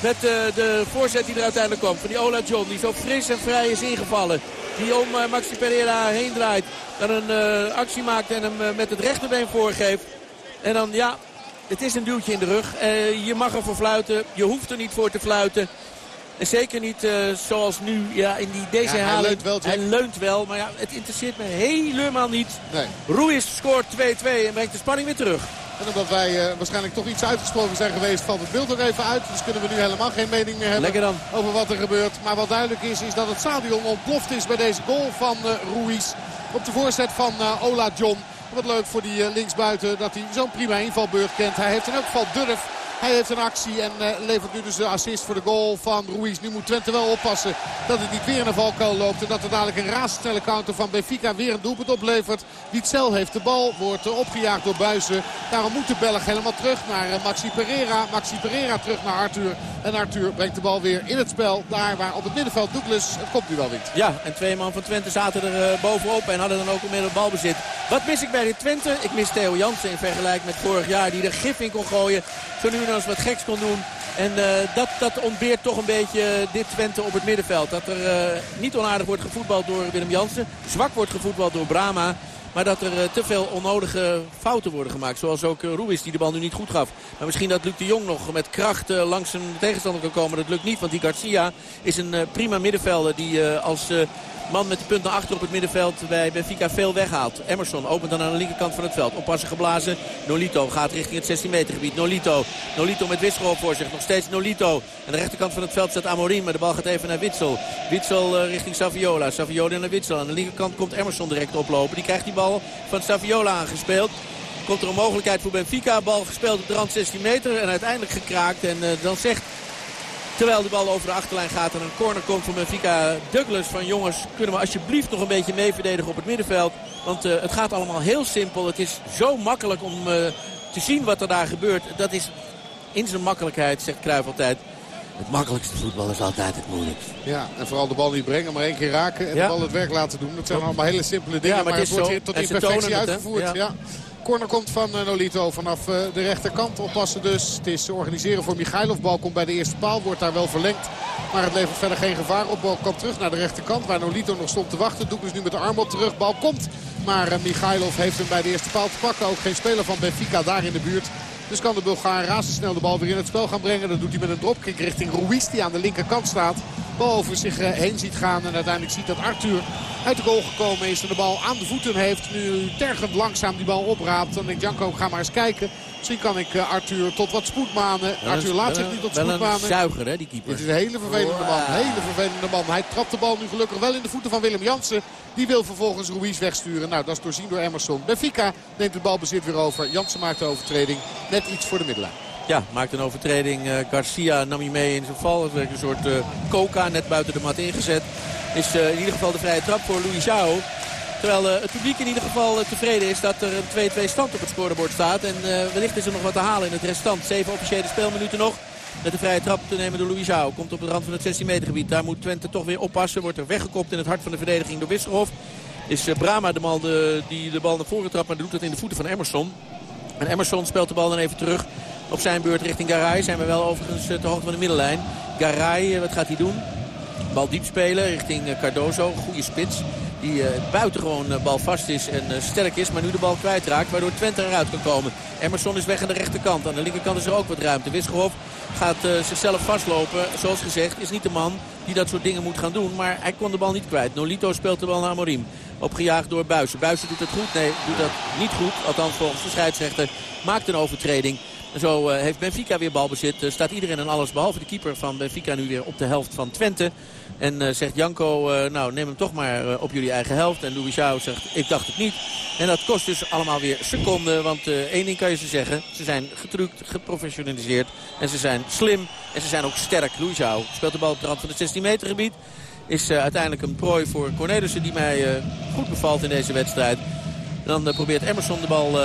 Met uh, de voorzet die er uiteindelijk komt van die Ola John. Die zo fris en vrij is ingevallen. Die om uh, Maxi Pereira heen draait. Dan een uh, actie maakt en hem met het rechterbeen voorgeeft. En dan ja, het is een duwtje in de rug. je mag ervoor fluiten. Je hoeft er niet voor te fluiten. En zeker niet uh, zoals nu ja, in die, deze ja, herhaling. Hij leunt wel, hij leunt wel, maar ja, het interesseert me helemaal niet. Nee. Ruiz scoort 2-2 en brengt de spanning weer terug. En omdat wij uh, waarschijnlijk toch iets uitgesproken zijn geweest, valt het beeld er even uit. Dus kunnen we nu helemaal geen mening meer hebben over wat er gebeurt. Maar wat duidelijk is, is dat het stadion ontploft is bij deze goal van uh, Ruiz. Op de voorzet van uh, Ola John. Wat leuk voor die linksbuiten dat hij zo'n prima invalbeurt kent. Hij heeft in elk geval durf hij heeft een actie en uh, levert nu dus de assist voor de goal van Ruiz. Nu moet Twente wel oppassen dat het niet weer in een valkuil loopt. En dat er dadelijk een razendsnelle counter van Benfica weer een doelpunt oplevert. Witzel heeft de bal, wordt uh, opgejaagd door Buizen. Daarom moet de Belg helemaal terug naar uh, Maxi Pereira. Maxi Pereira terug naar Arthur. En Arthur brengt de bal weer in het spel. Daar waar op het middenveld Douglas het kopduel wint. Ja, en twee man van Twente zaten er bovenop en hadden dan ook inmiddels balbezit. Wat mis ik bij dit Twente? Ik mis Theo Jansen in vergelijking met vorig jaar die er gif in kon gooien. Nu eens wat geks kon doen. En uh, dat, dat ontbeert toch een beetje dit Twente op het middenveld. Dat er uh, niet onaardig wordt gevoetbald door Willem Jansen. Zwak wordt gevoetbald door Brama. Maar dat er te veel onnodige fouten worden gemaakt. Zoals ook uh, Ruiz die de bal nu niet goed gaf. Maar misschien dat Luc de Jong nog met kracht langs zijn tegenstander kan komen. Dat lukt niet, want die Garcia is een prima middenvelder die als man met de punt naar achter op het middenveld bij Benfica veel weghaalt. Emerson opent dan aan de linkerkant van het veld. Oppassen geblazen. Nolito gaat richting het 16 meter gebied. Nolito. Nolito met Wisgerhoff voor zich. Nog steeds Nolito. Aan de rechterkant van het veld staat Amorim. Maar de bal gaat even naar Witsel. Witsel uh, richting Saviola. Saviola naar Witsel. Aan de linkerkant komt Emerson direct oplopen. Die krijgt die bal van Saviola aangespeeld. Komt er een mogelijkheid voor Benfica. Bal gespeeld op de rand 16 meter. En uiteindelijk gekraakt. En uh, dan zegt Terwijl de bal over de achterlijn gaat en een corner komt van Benfica. Douglas van jongens, kunnen we alsjeblieft nog een beetje mee verdedigen op het middenveld. Want uh, het gaat allemaal heel simpel. Het is zo makkelijk om uh, te zien wat er daar gebeurt. Dat is in zijn makkelijkheid, zegt Cruijff altijd. Het makkelijkste voetbal is altijd het moeilijkst. Ja, en vooral de bal niet brengen, maar één keer raken en ja. de bal het werk laten doen. Dat zijn allemaal hele simpele dingen, ja, maar, maar het, wordt hier tot in perfectie uitgevoerd. Het, ja. Corner komt van uh, Nolito vanaf uh, de rechterkant. Oppassen dus. Het is organiseren voor Michailov. Bal komt bij de eerste paal. Wordt daar wel verlengd. Maar het levert verder geen gevaar op. Bal komt terug naar de rechterkant. Waar Nolito nog stond te wachten. Doek dus nu met de arm op terug. Bal komt. Maar uh, Michailov heeft hem bij de eerste paal te pakken. Ook geen speler van Benfica daar in de buurt. Dus kan de Bulgaar razendsnel de bal weer in het spel gaan brengen. Dat doet hij met een dropkick richting Ruiz die aan de linkerkant staat. Bal over zich heen ziet gaan. En uiteindelijk ziet dat Arthur uit de goal gekomen is. En de bal aan de voeten heeft. Nu tergend langzaam die bal opraapt. Dan denkt Janko, ga maar eens kijken. Misschien kan ik Arthur tot wat spoed manen. Arthur laat zich niet tot spoed manen. een zuiger hè, die keeper. Dit is een hele vervelende man. Hele vervelende man. Hij trapt de bal nu gelukkig wel in de voeten van Willem Jansen. Die wil vervolgens Ruiz wegsturen. Nou, dat is doorzien door Emerson. Benfica neemt het balbezit weer over. Jansen maakt de overtreding. Net iets voor de middenlijn. Ja, maakt een overtreding. Uh, Garcia nam hij mee in zijn val. Het werd een soort uh, coca net buiten de mat ingezet. Is uh, in ieder geval de vrije trap voor Louis Jao. Terwijl het publiek in ieder geval tevreden is dat er een 2-2 stand op het scorebord staat. En wellicht is er nog wat te halen in het restant. Zeven officiële speelminuten nog. Met de vrije trap te nemen door Louis Jao. Komt op de rand van het 16 meter gebied. Daar moet Twente toch weer oppassen. Wordt er weggekopt in het hart van de verdediging door Wisselhof. Is Brama de die de bal naar voren trapt. Maar doet het in de voeten van Emerson. En Emerson speelt de bal dan even terug op zijn beurt richting Garay. Zijn we wel overigens te hoogte van de middenlijn. Garay, wat gaat hij doen? Bal diep spelen richting Cardozo. Goede spits. Die uh, buitengewoon uh, balvast is en uh, sterk is. Maar nu de bal kwijtraakt. Waardoor Twente eruit kan komen. Emerson is weg aan de rechterkant. Aan de linkerkant is er ook wat ruimte. Wisgerhof gaat zichzelf vastlopen. Zoals gezegd is niet de man die dat soort dingen moet gaan doen. Maar hij kon de bal niet kwijt. Nolito speelt de bal naar Amorim. Opgejaagd door Buizen. Buizen doet het goed. Nee, doet dat niet goed. Althans volgens de scheidsrechter. Maakt een overtreding. Zo uh, heeft Benfica weer balbezit. Staat iedereen en alles behalve de keeper van Benfica nu weer op de helft van Twente. En uh, zegt Janko, nou neem hem toch maar op jullie eigen helft. En Louis zegt, ik dacht het niet. En dat kost dus allemaal weer seconden. Want één ding kan je ze zeggen. Ze zijn getrukt, geprofessionaliseerd. En ze zijn slim. En ze zijn ook sterk. Louis speelt de bal op de rand van het 16 meter gebied. Is uiteindelijk een prooi voor Cornelissen die mij goed bevalt in deze wedstrijd. Dan probeert Emerson de bal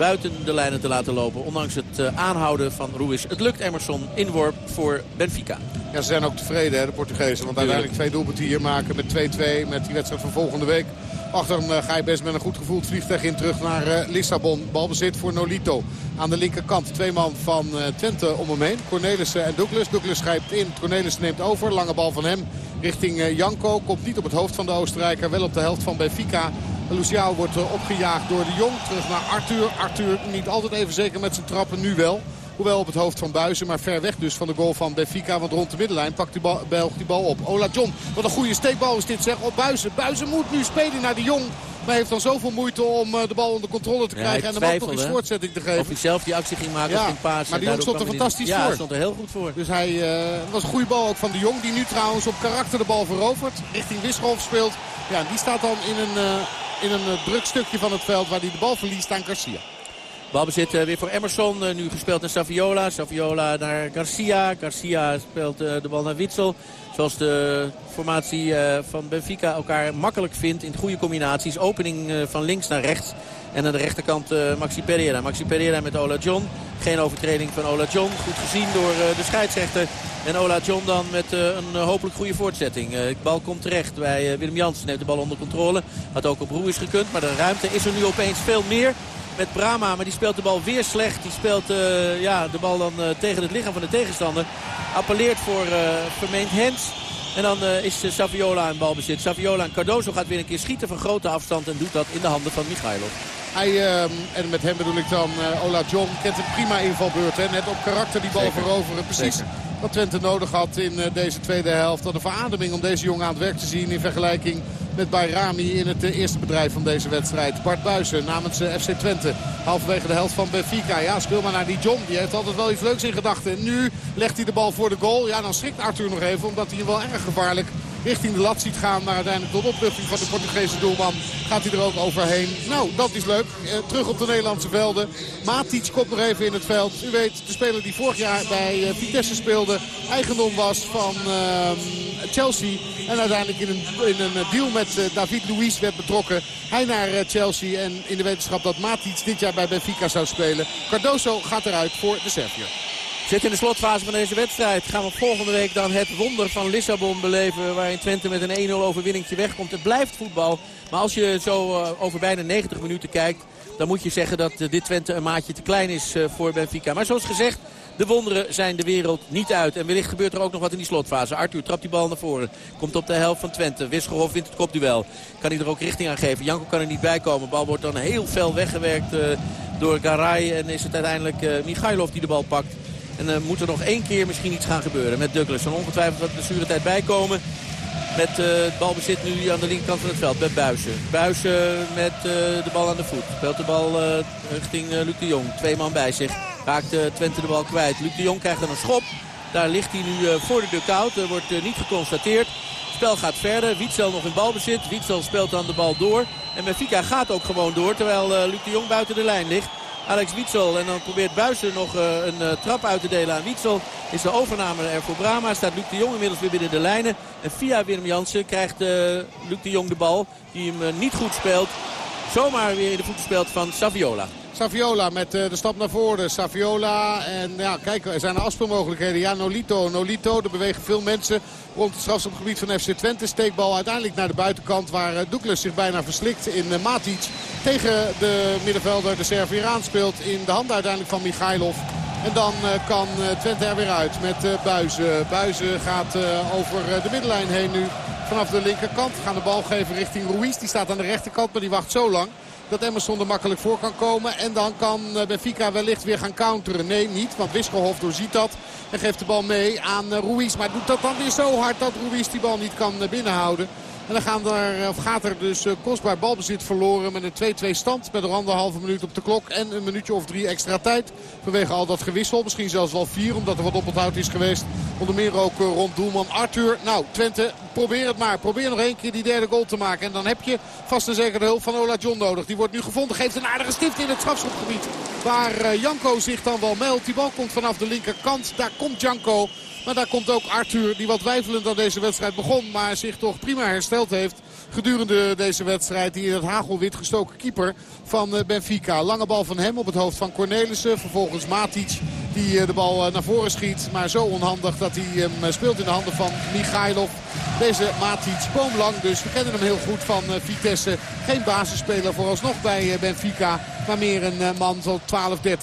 buiten de lijnen te laten lopen. Ondanks het uh, aanhouden van Ruiz. Het lukt Emerson inworp voor Benfica. Ja, ze zijn ook tevreden, hè, de Portugezen. Want uiteindelijk twee doelpunten hier maken met 2-2 met die wedstrijd van volgende week. Achter hem uh, ga je best met een goed gevoeld vliegtuig in terug naar uh, Lissabon. Balbezit voor Nolito. Aan de linkerkant twee man van Twente om hem heen. Cornelissen en Douglas. Douglas grijpt in. Cornelissen neemt over. Lange bal van hem richting Janko. Komt niet op het hoofd van de Oostenrijker. Wel op de helft van Benfica. Luciao wordt opgejaagd door de Jong. Terug naar Arthur. Arthur niet altijd even zeker met zijn trappen. Nu wel. Hoewel op het hoofd van Buizen, maar ver weg dus van de goal van Benfica. Want rond de middenlijn pakt die bal, Belg die bal op. Ola John, wat een goede steekbal is dit zeg. Op Buizen. Buizen moet nu spelen naar de Jong. Maar heeft dan zoveel moeite om de bal onder controle te krijgen. en de bal nog eens voortzetting te geven. Of hij zelf die actie ging maken ja, ging pasen. Maar die Jong stond er fantastisch voor. Ja, hij stond er heel goed voor. Dus hij uh, was een goede bal ook van de Jong. Die nu trouwens op karakter de bal verovert. Richting Wisselhof speelt. Ja, die staat dan in een... Uh, in een druk stukje van het veld waar hij de bal verliest aan Garcia. Balbezit weer voor Emerson. Nu gespeeld naar Saviola. Saviola naar Garcia. Garcia speelt de bal naar Witsel. Zoals de formatie van Benfica elkaar makkelijk vindt in goede combinaties. Opening van links naar rechts. En aan de rechterkant Maxi Pereira. Maxi Pereira met Ola John. Geen overtreding van Ola John. Goed gezien door de scheidsrechter. En Ola John dan met een hopelijk goede voortzetting. De bal komt terecht bij Willem Jansen. Heeft de bal onder controle. Had ook op Roes gekund. Maar de ruimte is er nu opeens veel meer met Brama. Maar die speelt de bal weer slecht. Die speelt uh, ja, de bal dan uh, tegen het lichaam van de tegenstander. Appelleert voor uh, vermeend Hens. En dan is Saviola in balbezit. Saviola en Cardozo gaat weer een keer schieten van grote afstand. En doet dat in de handen van Michailov. Hij, en met hem bedoel ik dan Ola John, kent een prima invalbeurt. Hè? Net op karakter die bal Zeker. veroveren. Precies Zeker. wat Twente nodig had in deze tweede helft. Dat een verademing om deze jongen aan het werk te zien in vergelijking met Bayrami in het eerste bedrijf van deze wedstrijd. Bart Buizen namens FC Twente. Halverwege de helft van Benfica. Ja, speel maar naar die John. Die heeft altijd wel iets leuks in gedachten. Nu legt hij de bal voor de goal. Ja, dan schrikt Arthur nog even. Omdat hij wel erg gevaarlijk richting de lat ziet gaan. Maar uiteindelijk tot opluchting van de Portugese doelman gaat hij er ook overheen. Nou, dat is leuk. Eh, terug op de Nederlandse velden. Matic komt nog even in het veld. U weet, de speler die vorig jaar bij eh, Vitesse speelde. Eigendom was van ehm, Chelsea. En uiteindelijk in een, in een deal met uh, David Luiz werd betrokken. Hij naar Chelsea. En in de wetenschap dat Matic dit jaar bij Benfica zou spelen. Cardoso gaat eruit voor de Serviër. Zit in de slotfase van deze wedstrijd. Gaan we volgende week dan het wonder van Lissabon beleven. Waarin Twente met een 1-0 overwinningje wegkomt. Het blijft voetbal. Maar als je zo uh, over bijna 90 minuten kijkt. Dan moet je zeggen dat dit Twente een maatje te klein is voor Benfica. Maar zoals gezegd, de wonderen zijn de wereld niet uit. En wellicht gebeurt er ook nog wat in die slotfase. Arthur trapt die bal naar voren. Komt op de helft van Twente. Wisgerhof wint het kopduel. Kan hij er ook richting aan geven. Janko kan er niet bij komen. De bal wordt dan heel fel weggewerkt door Garay. En is het uiteindelijk Michailov die de bal pakt. En dan moet er nog één keer misschien iets gaan gebeuren met Douglas. En ongetwijfeld wat blessuretijd bijkomen. Met uh, het balbezit nu aan de linkerkant van het veld. Met Buizen. Buizen met uh, de bal aan de voet. Speelt de bal uh, richting Luc de Jong. Twee man bij zich. Raakt Twente de bal kwijt. Luc de Jong krijgt dan een schop. Daar ligt hij nu voor de dugout. Er wordt niet geconstateerd. Het spel gaat verder. Wietsel nog in balbezit. Wietsel speelt dan de bal door. En Benfica gaat ook gewoon door. Terwijl Luc de Jong buiten de lijn ligt. Alex Wietsel. En dan probeert Buizen nog een trap uit te delen aan Wietsel. Is de overname er voor Brama. Staat Luc de Jong inmiddels weer binnen de lijnen. En via Willem Jansen krijgt Luc de Jong de bal. Die hem niet goed speelt. Zomaar weer in de voeten speelt van Saviola. Saviola met de stap naar voren. Saviola. En ja, kijk, er zijn afspeelmogelijkheden. Ja, Nolito. Nolito. Er bewegen veel mensen rond het strafschopgebied van FC Twente. Steekbal uiteindelijk naar de buitenkant waar Douglas zich bijna verslikt in Matic. Tegen de middenvelder de Servier aanspeelt in de hand uiteindelijk van Michailov. En dan kan Twente er weer uit met Buizen. Buizen gaat over de middenlijn heen nu vanaf de linkerkant. Gaan de bal geven richting Ruiz. Die staat aan de rechterkant, maar die wacht zo lang dat Emerson er makkelijk voor kan komen. En dan kan Benfica wellicht weer gaan counteren. Nee, niet, want Wiskelhof doorziet dat. En geeft de bal mee aan Ruiz. Maar doet dat dan weer zo hard dat Ruiz die bal niet kan binnenhouden. En dan gaan er, of gaat er dus kostbaar balbezit verloren met een 2-2 stand. Met een anderhalve minuut op de klok en een minuutje of drie extra tijd. Vanwege al dat gewissel. Misschien zelfs wel vier omdat er wat oponthoud is geweest. Onder meer ook rond doelman Arthur. Nou, Twente, probeer het maar. Probeer nog één keer die derde goal te maken. En dan heb je vast en zeker de hulp van Ola John nodig. Die wordt nu gevonden. Geeft een aardige stift in het strafschopgebied. Waar Janko zich dan wel meldt. Die bal komt vanaf de linkerkant. Daar komt Janko. Maar daar komt ook Arthur die wat wijfelend aan deze wedstrijd begon. Maar zich toch prima hersteld heeft gedurende deze wedstrijd. Die in het hagelwit gestoken keeper van Benfica. Lange bal van hem op het hoofd van Cornelissen. Vervolgens Matic die de bal naar voren schiet. Maar zo onhandig dat hij hem speelt in de handen van Michailov. Deze Matic boomlang dus. We kennen hem heel goed van Vitesse. Geen basisspeler vooralsnog bij Benfica. Maar meer een man van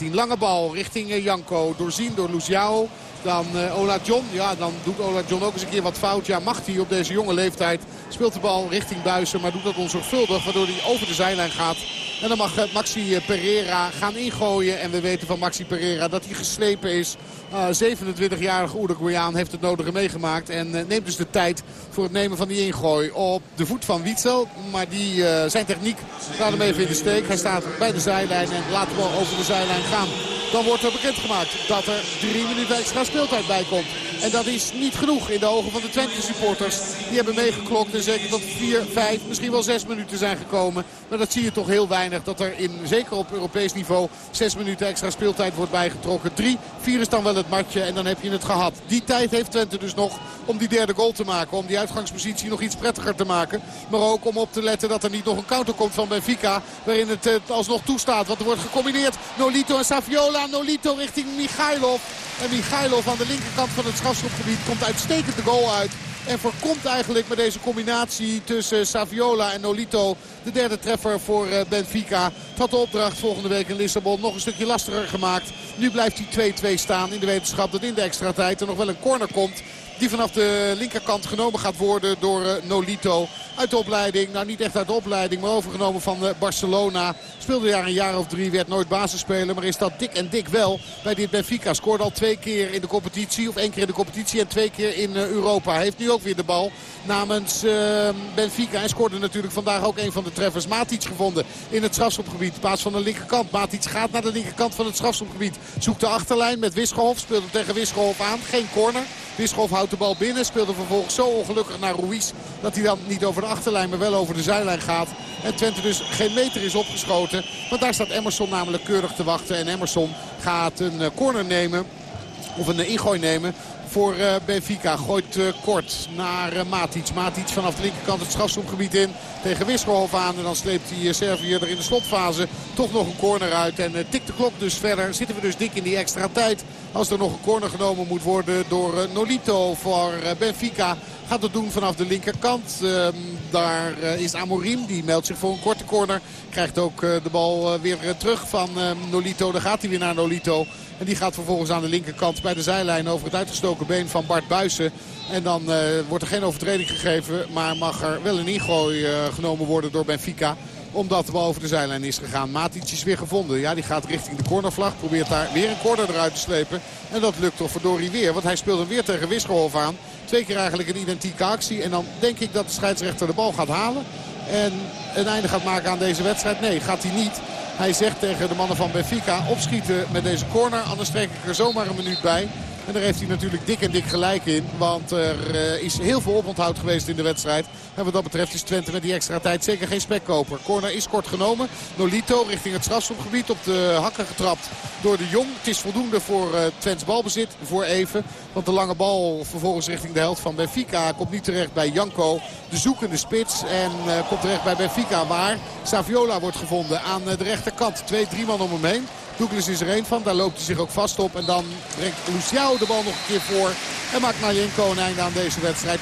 12-13. Lange bal richting Janko. Doorzien door Luciao. Dan uh, Ola John. Ja, dan doet Ola John ook eens een keer wat fout. Ja, mag hij op deze jonge leeftijd. Speelt de bal richting Buizen, maar doet dat onzorgvuldig. Waardoor hij over de zijlijn gaat. En dan mag uh, Maxi Pereira gaan ingooien. En we weten van Maxi Pereira dat hij geslepen is. Uh, 27-jarige Uruguayaan heeft het nodige meegemaakt. En neemt dus de tijd voor het nemen van die ingooi op de voet van Wietzel. Maar die, zijn techniek laat hem even in de steek. Hij staat bij de zijlijn en laat bal over de zijlijn gaan. Dan wordt er bekendgemaakt dat er drie minuten extra speeltijd bij komt. En dat is niet genoeg in de ogen van de Twente supporters. Die hebben meegeklokt en zeker tot 4, 5, misschien wel 6 minuten zijn gekomen. Maar dat zie je toch heel weinig. Dat er in, zeker op Europees niveau 6 minuten extra speeltijd wordt bijgetrokken. 3, 4 is dan wel het matje en dan heb je het gehad. Die tijd heeft Twente dus nog om die derde goal te maken. Om die uitgangspositie nog iets prettiger te maken. Maar ook om op te letten dat er niet nog een counter komt van Benfica. Waarin het, het alsnog toestaat. Want er wordt gecombineerd. Nolito en Saviola. Nolito richting Michailov. En Michailov aan de linkerkant van het strafschopgebied komt uitstekend de goal uit. En voorkomt eigenlijk met deze combinatie tussen Saviola en Nolito de derde treffer voor Benfica. Het had de opdracht volgende week in Lissabon nog een stukje lastiger gemaakt. Nu blijft hij 2-2 staan in de wetenschap dat in de extra tijd er nog wel een corner komt. Die vanaf de linkerkant genomen gaat worden door uh, Nolito. uit de opleiding. Nou niet echt uit de opleiding, maar overgenomen van Barcelona. Speelde daar een jaar of drie, werd nooit basisspeler. Maar is dat dik en dik wel bij dit Benfica. Scoorde al twee keer in de competitie. Of één keer in de competitie en twee keer in Europa. Hij heeft nu ook weer de bal namens Benfica. En scoorde natuurlijk vandaag ook een van de treffers. Matic gevonden in het strafschopgebied. Paas van de linkerkant. Matic gaat naar de linkerkant van het strafschopgebied. Zoekt de achterlijn met Wisselhof. Speelt tegen Wisselhof aan. Geen corner. Wisselhof houdt de bal binnen. Speelde vervolgens zo ongelukkig naar Ruiz. Dat hij dan niet over de achterlijn maar wel over de zijlijn gaat. En Twente dus geen meter is opgeschoten. Want daar staat Emerson namelijk keurig te wachten. En Emerson gaat een eh, corner nemen. Of een ingooi nemen voor uh, Benfica. Gooit kort naar Matic. Matic vanaf de linkerkant het strafschopgebied in. Tegen Wisselhof aan. En dan sleept die Servië er in de slotfase toch nog een corner uit. En tikt de klok dus verder. Zitten we dus dik in die extra tijd. Als er nog een corner genomen moet worden door Nolito voor Benfica. Gaat het doen vanaf de linkerkant. Ehm, daar is Amorim. Die meldt zich voor een korte corner. Krijgt ook de bal weer terug van ehm, Nolito. Dan gaat hij weer naar Nolito. En die gaat vervolgens aan de linkerkant bij de zijlijn over het uitgestoken been van Bart Buijsen. En dan wordt er geen overtreding gegeven. Maar mag er wel een ingooi genomen worden door Benfica omdat de bal over de zijlijn is gegaan. Matic is weer gevonden. Ja, die gaat richting de cornervlag. Probeert daar weer een corner eruit te slepen. En dat lukt toch verdorie weer. Want hij speelt hem weer tegen Wisgerhof aan. Twee keer eigenlijk een identieke actie. En dan denk ik dat de scheidsrechter de bal gaat halen. En een einde gaat maken aan deze wedstrijd. Nee, gaat hij niet. Hij zegt tegen de mannen van Benfica opschieten met deze corner. Anders trek ik er zomaar een minuut bij. En daar heeft hij natuurlijk dik en dik gelijk in. Want er uh, is heel veel oponthoud geweest in de wedstrijd. En wat dat betreft is Twente met die extra tijd zeker geen spekkoper. Corner is kort genomen. Nolito richting het strafschopgebied op de hakken getrapt door de Jong. Het is voldoende voor uh, Twents balbezit. Voor even. Want de lange bal vervolgens richting de helft van Benfica komt niet terecht bij Janko. De zoekende spits. En uh, komt terecht bij Benfica waar Saviola wordt gevonden aan de rechterkant. Twee, drie man om hem heen. Douglas is er één van. Daar loopt hij zich ook vast op. En dan brengt Luciao de bal nog een keer voor. En maakt Marjenko een einde aan deze wedstrijd.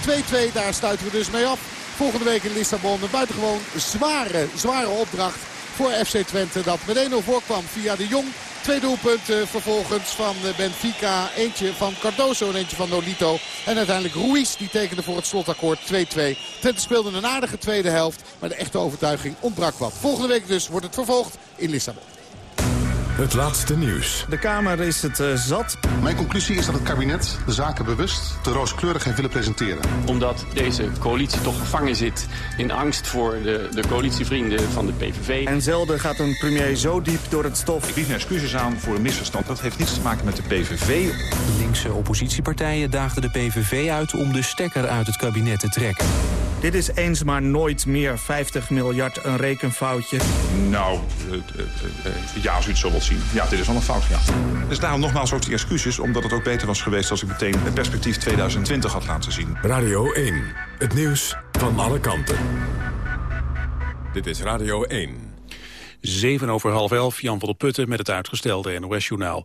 2-2, daar stuiten we dus mee af. Volgende week in Lissabon een buitengewoon zware, zware opdracht voor FC Twente. Dat met 1-0 voorkwam via de Jong. Twee doelpunten vervolgens van Benfica. Eentje van Cardoso en eentje van Nolito. En uiteindelijk Ruiz die tekende voor het slotakkoord 2-2. Twente speelde een aardige tweede helft. Maar de echte overtuiging ontbrak wat. Volgende week dus wordt het vervolgd in Lissabon. Het laatste nieuws. De Kamer is het uh, zat. Mijn conclusie is dat het kabinet de zaken bewust te rooskleurig heeft willen presenteren. Omdat deze coalitie toch gevangen zit in angst voor de, de coalitievrienden van de PVV. En zelden gaat een premier zo diep door het stof. Ik bied mijn excuses aan voor een misverstand. Dat heeft niets te maken met de PVV. De linkse oppositiepartijen daagden de PVV uit om de stekker uit het kabinet te trekken. Dit is eens maar nooit meer 50 miljard een rekenfoutje. Nou, uh, uh, uh, ja, als u het zo wilt Ja, dit is wel een fout, ja. Dus daarom nogmaals ook die excuses... omdat het ook beter was geweest als ik meteen het perspectief 2020 had laten zien. Radio 1, het nieuws van alle kanten. Dit is Radio 1. 7 over half elf, Jan van der Putten met het uitgestelde NOS-journaal.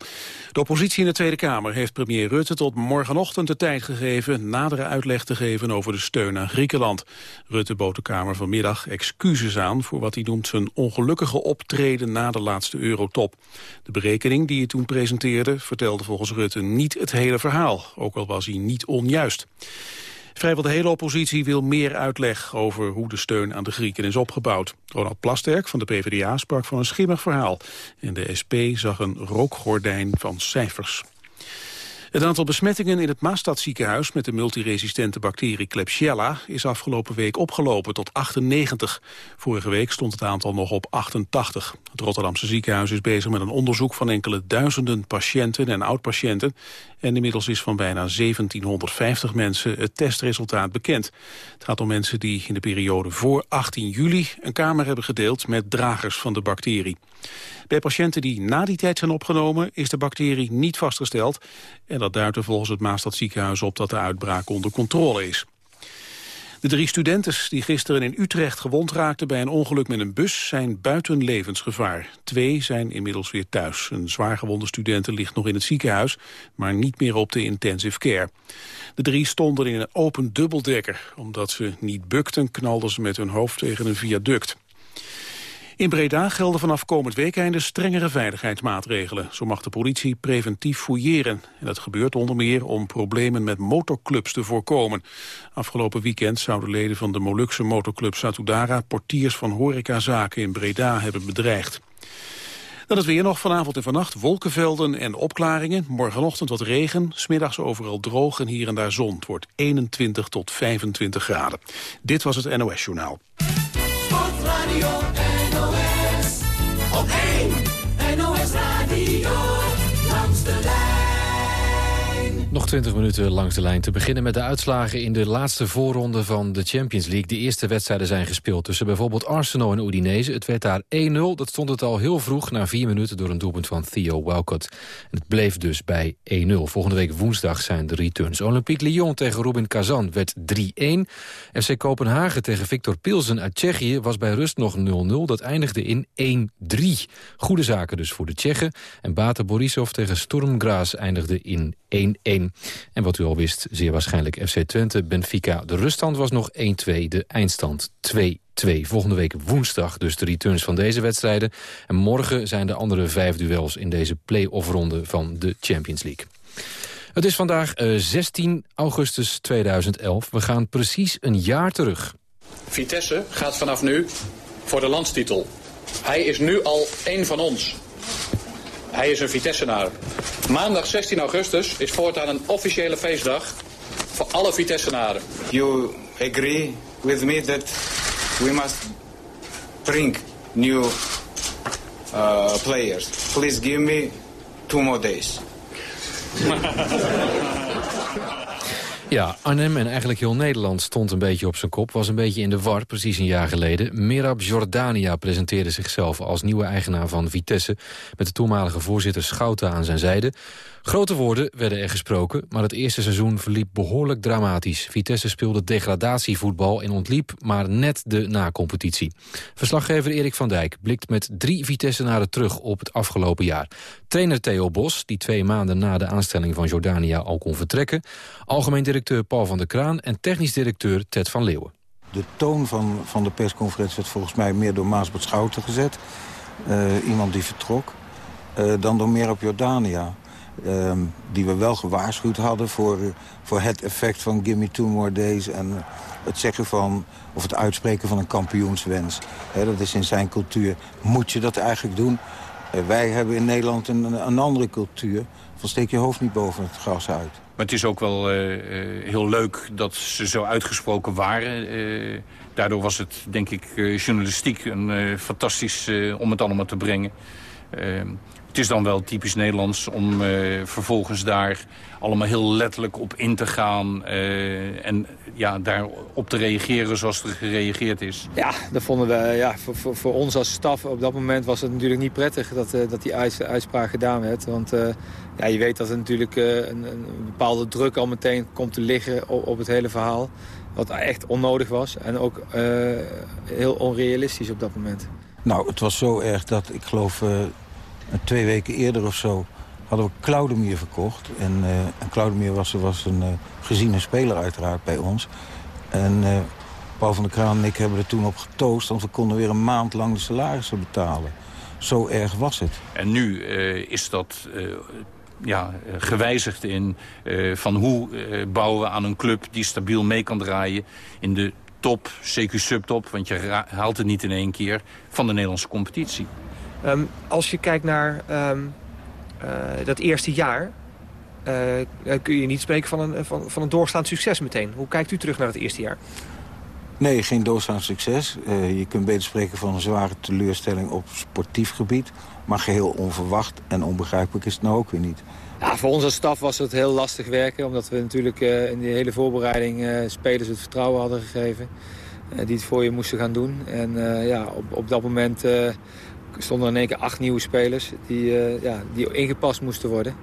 De oppositie in de Tweede Kamer heeft premier Rutte tot morgenochtend de tijd gegeven nadere uitleg te geven over de steun aan Griekenland. Rutte bood de Kamer vanmiddag excuses aan voor wat hij noemt zijn ongelukkige optreden na de laatste eurotop. De berekening die hij toen presenteerde vertelde volgens Rutte niet het hele verhaal, ook al was hij niet onjuist. Vrijwel de hele oppositie wil meer uitleg over hoe de steun aan de Grieken is opgebouwd. Ronald Plasterk van de PvdA sprak van een schimmig verhaal. En de SP zag een rookgordijn van cijfers. Het aantal besmettingen in het Maastadziekenhuis met de multiresistente bacterie Klebsiella is afgelopen week opgelopen tot 98. Vorige week stond het aantal nog op 88. Het Rotterdamse ziekenhuis is bezig met een onderzoek van enkele duizenden patiënten en oud-patiënten. En inmiddels is van bijna 1750 mensen het testresultaat bekend. Het gaat om mensen die in de periode voor 18 juli een kamer hebben gedeeld met dragers van de bacterie. Bij patiënten die na die tijd zijn opgenomen is de bacterie niet vastgesteld. En dat duidt er volgens het Maastadziekenhuis op dat de uitbraak onder controle is. De drie studenten die gisteren in Utrecht gewond raakten bij een ongeluk met een bus zijn buiten levensgevaar. Twee zijn inmiddels weer thuis. Een zwaargewonde studenten ligt nog in het ziekenhuis, maar niet meer op de intensive care. De drie stonden in een open dubbeldekker. Omdat ze niet bukten knalden ze met hun hoofd tegen een viaduct. In Breda gelden vanaf komend weekende strengere veiligheidsmaatregelen. Zo mag de politie preventief fouilleren. En dat gebeurt onder meer om problemen met motorclubs te voorkomen. Afgelopen weekend zouden leden van de Molukse motorclub Satudara... portiers van horecazaken in Breda hebben bedreigd. Dan het weer nog vanavond en vannacht wolkenvelden en opklaringen. Morgenochtend wat regen, smiddags overal droog en hier en daar zon. Het wordt 21 tot 25 graden. Dit was het NOS Journaal. Nog 20 minuten langs de lijn te beginnen met de uitslagen in de laatste voorronde van de Champions League. De eerste wedstrijden zijn gespeeld tussen bijvoorbeeld Arsenal en Udinese. Het werd daar 1-0. Dat stond het al heel vroeg, na vier minuten, door een doelpunt van Theo Walcott. En het bleef dus bij 1-0. Volgende week woensdag zijn de returns. Olympique Lyon tegen Rubin Kazan werd 3-1. FC Kopenhagen tegen Victor Pilsen uit Tsjechië was bij rust nog 0-0. Dat eindigde in 1-3. Goede zaken dus voor de Tsjechen. En Bate Borisov tegen Sturm Graz eindigde in 1-1. En wat u al wist, zeer waarschijnlijk FC Twente, Benfica. De ruststand was nog 1-2, de eindstand 2-2. Volgende week woensdag dus de returns van deze wedstrijden. En morgen zijn de andere vijf duels in deze play-off-ronde van de Champions League. Het is vandaag eh, 16 augustus 2011. We gaan precies een jaar terug. Vitesse gaat vanaf nu voor de landstitel. Hij is nu al één van ons. Hij is een Vitessenaar. Maandag 16 augustus is voortaan een officiële feestdag voor alle Vitessenaren. You agree with me that we must bring new uh, players. Please give me two more days. Ja, Arnhem en eigenlijk heel Nederland stond een beetje op zijn kop. Was een beetje in de war, precies een jaar geleden. Mirab Jordania presenteerde zichzelf als nieuwe eigenaar van Vitesse... met de toenmalige voorzitter Schouten aan zijn zijde. Grote woorden werden er gesproken, maar het eerste seizoen verliep behoorlijk dramatisch. Vitesse speelde degradatievoetbal en ontliep maar net de na-competitie. Verslaggever Erik van Dijk blikt met drie Vitessenaren terug op het afgelopen jaar. Trainer Theo Bos, die twee maanden na de aanstelling van Jordania al kon vertrekken. Algemeen directeur Paul van der Kraan en technisch directeur Ted van Leeuwen. De toon van, van de persconferentie werd volgens mij meer door Maasbert Schouten gezet. Uh, iemand die vertrok. Uh, dan door meer op Jordania. Uh, die we wel gewaarschuwd hadden voor, voor het effect van Gimme Two More Days... en het zeggen van, of het uitspreken van een kampioenswens. Dat is in zijn cultuur. Moet je dat eigenlijk doen? Uh, wij hebben in Nederland een, een andere cultuur. Van steek je hoofd niet boven het gras uit. Maar het is ook wel heel leuk dat ze zo uitgesproken waren. Daardoor was het, denk ik, journalistiek een, fantastisch om het allemaal te brengen. Het is dan wel typisch Nederlands om vervolgens daar allemaal heel letterlijk op in te gaan. en ja, daarop te reageren zoals er gereageerd is. Ja, dat vonden we, ja, voor, voor, voor ons als staf op dat moment was het natuurlijk niet prettig dat, dat die uitspraak gedaan werd. Want ja, je weet dat er natuurlijk uh, een, een, bepaalde druk al meteen komt te liggen op, op, het hele verhaal. Wat echt onnodig was en ook uh, heel onrealistisch op dat moment. Nou, het was zo erg dat ik geloof uh, twee weken eerder of zo hadden we Claudemir verkocht. En, en Claudemir was, was een geziene speler uiteraard bij ons. En Paul van der Kraan en ik hebben er toen op getoost... want we konden weer een maand lang de salarissen betalen. Zo erg was het. En nu is dat ja, gewijzigd in uh, van hoe uh, bouwen we aan een club die stabiel mee kan draaien in de top, CQ subtop, want je haalt het niet in één keer, van de Nederlandse competitie. Um, als je kijkt naar um, uh, dat eerste jaar, kun je niet spreken van een, van, van een doorstaand succes meteen. Hoe kijkt u terug naar het eerste jaar? Nee, geen doorstaand succes. je kunt beter spreken van een zware teleurstelling op sportief gebied. Maar geheel onverwacht en onbegrijpelijk is het nou ook weer niet. Ja, voor als staf was het heel lastig werken. Omdat we natuurlijk uh, in de hele voorbereiding uh, spelers het vertrouwen hadden gegeven. Uh, die het voor je moesten gaan doen. En ja, op, op dat moment stonden in één keer acht nieuwe spelers. Die, ja, die ingepast moesten worden.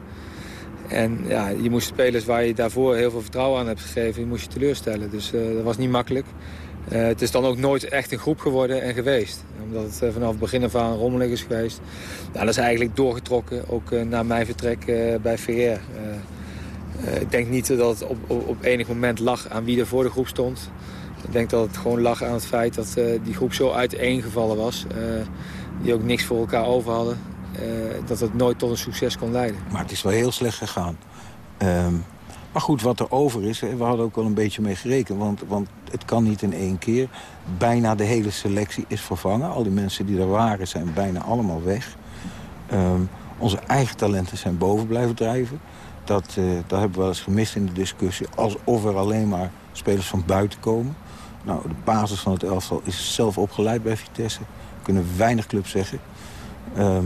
En ja, je moest spelers waar je daarvoor heel veel vertrouwen aan hebt gegeven... die moest je teleurstellen. Dus dat was niet makkelijk. Uh, het is dan ook nooit echt een groep geworden en geweest. Omdat het vanaf het begin af aan rommelig is geweest. Nou, dat is eigenlijk doorgetrokken, ook na mijn vertrek bij Ferrer. ik denk niet dat het op, op, op, enig moment lag aan wie er voor de groep stond. Ik denk dat het gewoon lag aan het feit dat die groep zo uiteengevallen was. Die ook niks voor elkaar over hadden. dat het nooit tot een succes kon leiden. Maar het is wel heel slecht gegaan. Ehm, maar goed, wat er over is, we hadden ook wel een beetje mee gerekend. Want, want het kan niet in één keer. Bijna de hele selectie is vervangen. Al die mensen die er waren zijn bijna allemaal weg. Ehm, onze eigen talenten zijn boven blijven drijven. Dat, uh, dat hebben we wel eens gemist in de discussie. Alsof er alleen maar spelers van buiten komen. Nou, de basis van het elftal is zelf opgeleid bij Vitesse. Kunnen weinig clubs zeggen. Ehm,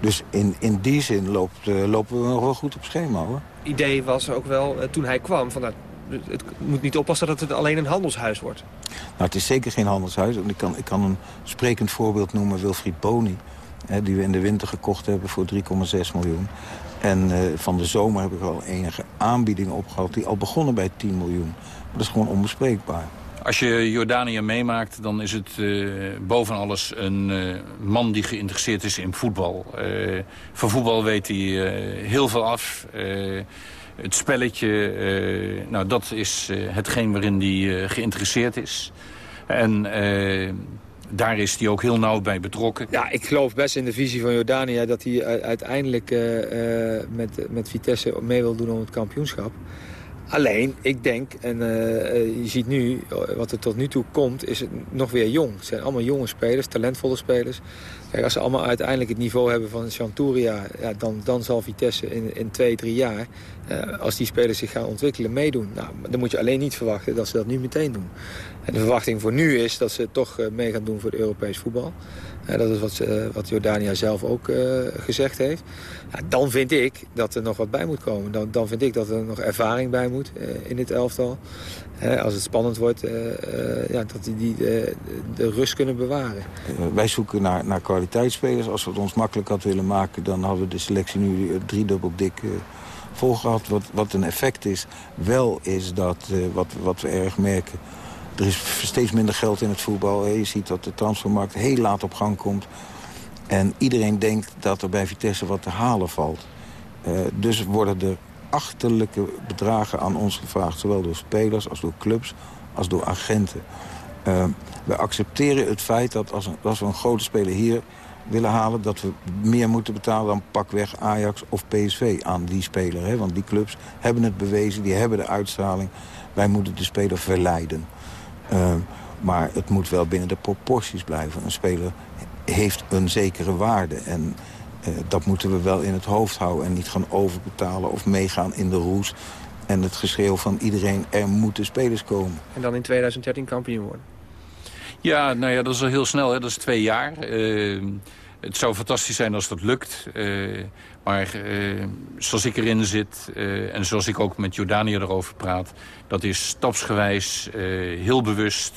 dus in, in die zin loopt, uh, lopen we nog wel goed op schema, hoor. idee was ook wel, uh, toen hij kwam, van, nou, het moet niet oppassen dat het alleen een handelshuis wordt. Nou, het is zeker geen handelshuis. Ik kan, ik kan een sprekend voorbeeld noemen, Wilfried Boni. Hè, die we in de winter gekocht hebben voor 3,6 miljoen. En uh, van de zomer heb ik al enige aanbiedingen opgehaald... die al begonnen bij 10 miljoen. Maar dat is gewoon onbespreekbaar. Als je Jordanië meemaakt, dan is het uh, boven alles een uh, man die geïnteresseerd is in voetbal. Uh, van voetbal weet hij heel veel af. het spelletje, nou, dat is hetgeen waarin hij geïnteresseerd is. En daar is hij ook heel nauw bij betrokken. Ja, ik geloof best in de visie van Jordanië dat hij uiteindelijk met, met Vitesse mee wil doen om het kampioenschap. Alleen, ik denk, en uh, je ziet nu, wat er tot nu toe komt, is het nog weer jong. Het zijn allemaal jonge spelers, talentvolle spelers. Kijk, als ze allemaal uiteindelijk het niveau hebben van Chanturia... Ja, dan, dan zal Vitesse in, in twee, drie jaar, als die spelers zich gaan ontwikkelen, meedoen. Nou, dan moet je alleen niet verwachten dat ze dat nu meteen doen. En de verwachting voor nu is dat ze toch mee gaan doen voor het Europees voetbal. Dat is wat, wat Jordania zelf ook gezegd heeft. Ja, dan vind ik dat er nog wat bij moet komen. Dan, dan vind ik dat er nog ervaring bij moet in dit elftal. als het spannend wordt, ja, dat die, die de, rust kunnen bewaren. wij zoeken naar, naar kwaliteitsspelers. Als we het ons makkelijk hadden willen maken... dan hadden we de selectie nu driedubbel dik uh, vol gehad. Wat, wat een effect is, wel is dat, wat, wat we erg merken... er is steeds minder geld in het voetbal. Je ziet dat de transfermarkt heel laat op gang komt. En iedereen denkt dat er bij Vitesse wat te halen valt. Uh, dus worden er achterlijke bedragen aan ons gevraagd. Zowel door spelers als door clubs als door agenten. Uh, we accepteren het feit dat als, als we een grote speler hier willen halen... dat we meer moeten betalen dan pakweg Ajax of PSV aan die speler. Hè? Want die clubs hebben het bewezen, die hebben de uitstraling. Wij moeten de speler verleiden. Uh, maar het moet wel binnen de proporties blijven. Een speler heeft een zekere waarde. En uh, dat moeten we wel in het hoofd houden. En niet gaan overbetalen of meegaan in de roes. En het geschreeuw van iedereen, er moeten spelers komen. En dan in 2013 kampioen worden. Ja, nou ja, dat is al heel snel. Hè. Dat is twee jaar. Uh, het zou fantastisch zijn als dat lukt. Uh, maar uh, zoals ik erin zit en zoals ik ook met Jordanië erover praat... dat is stapsgewijs, heel bewust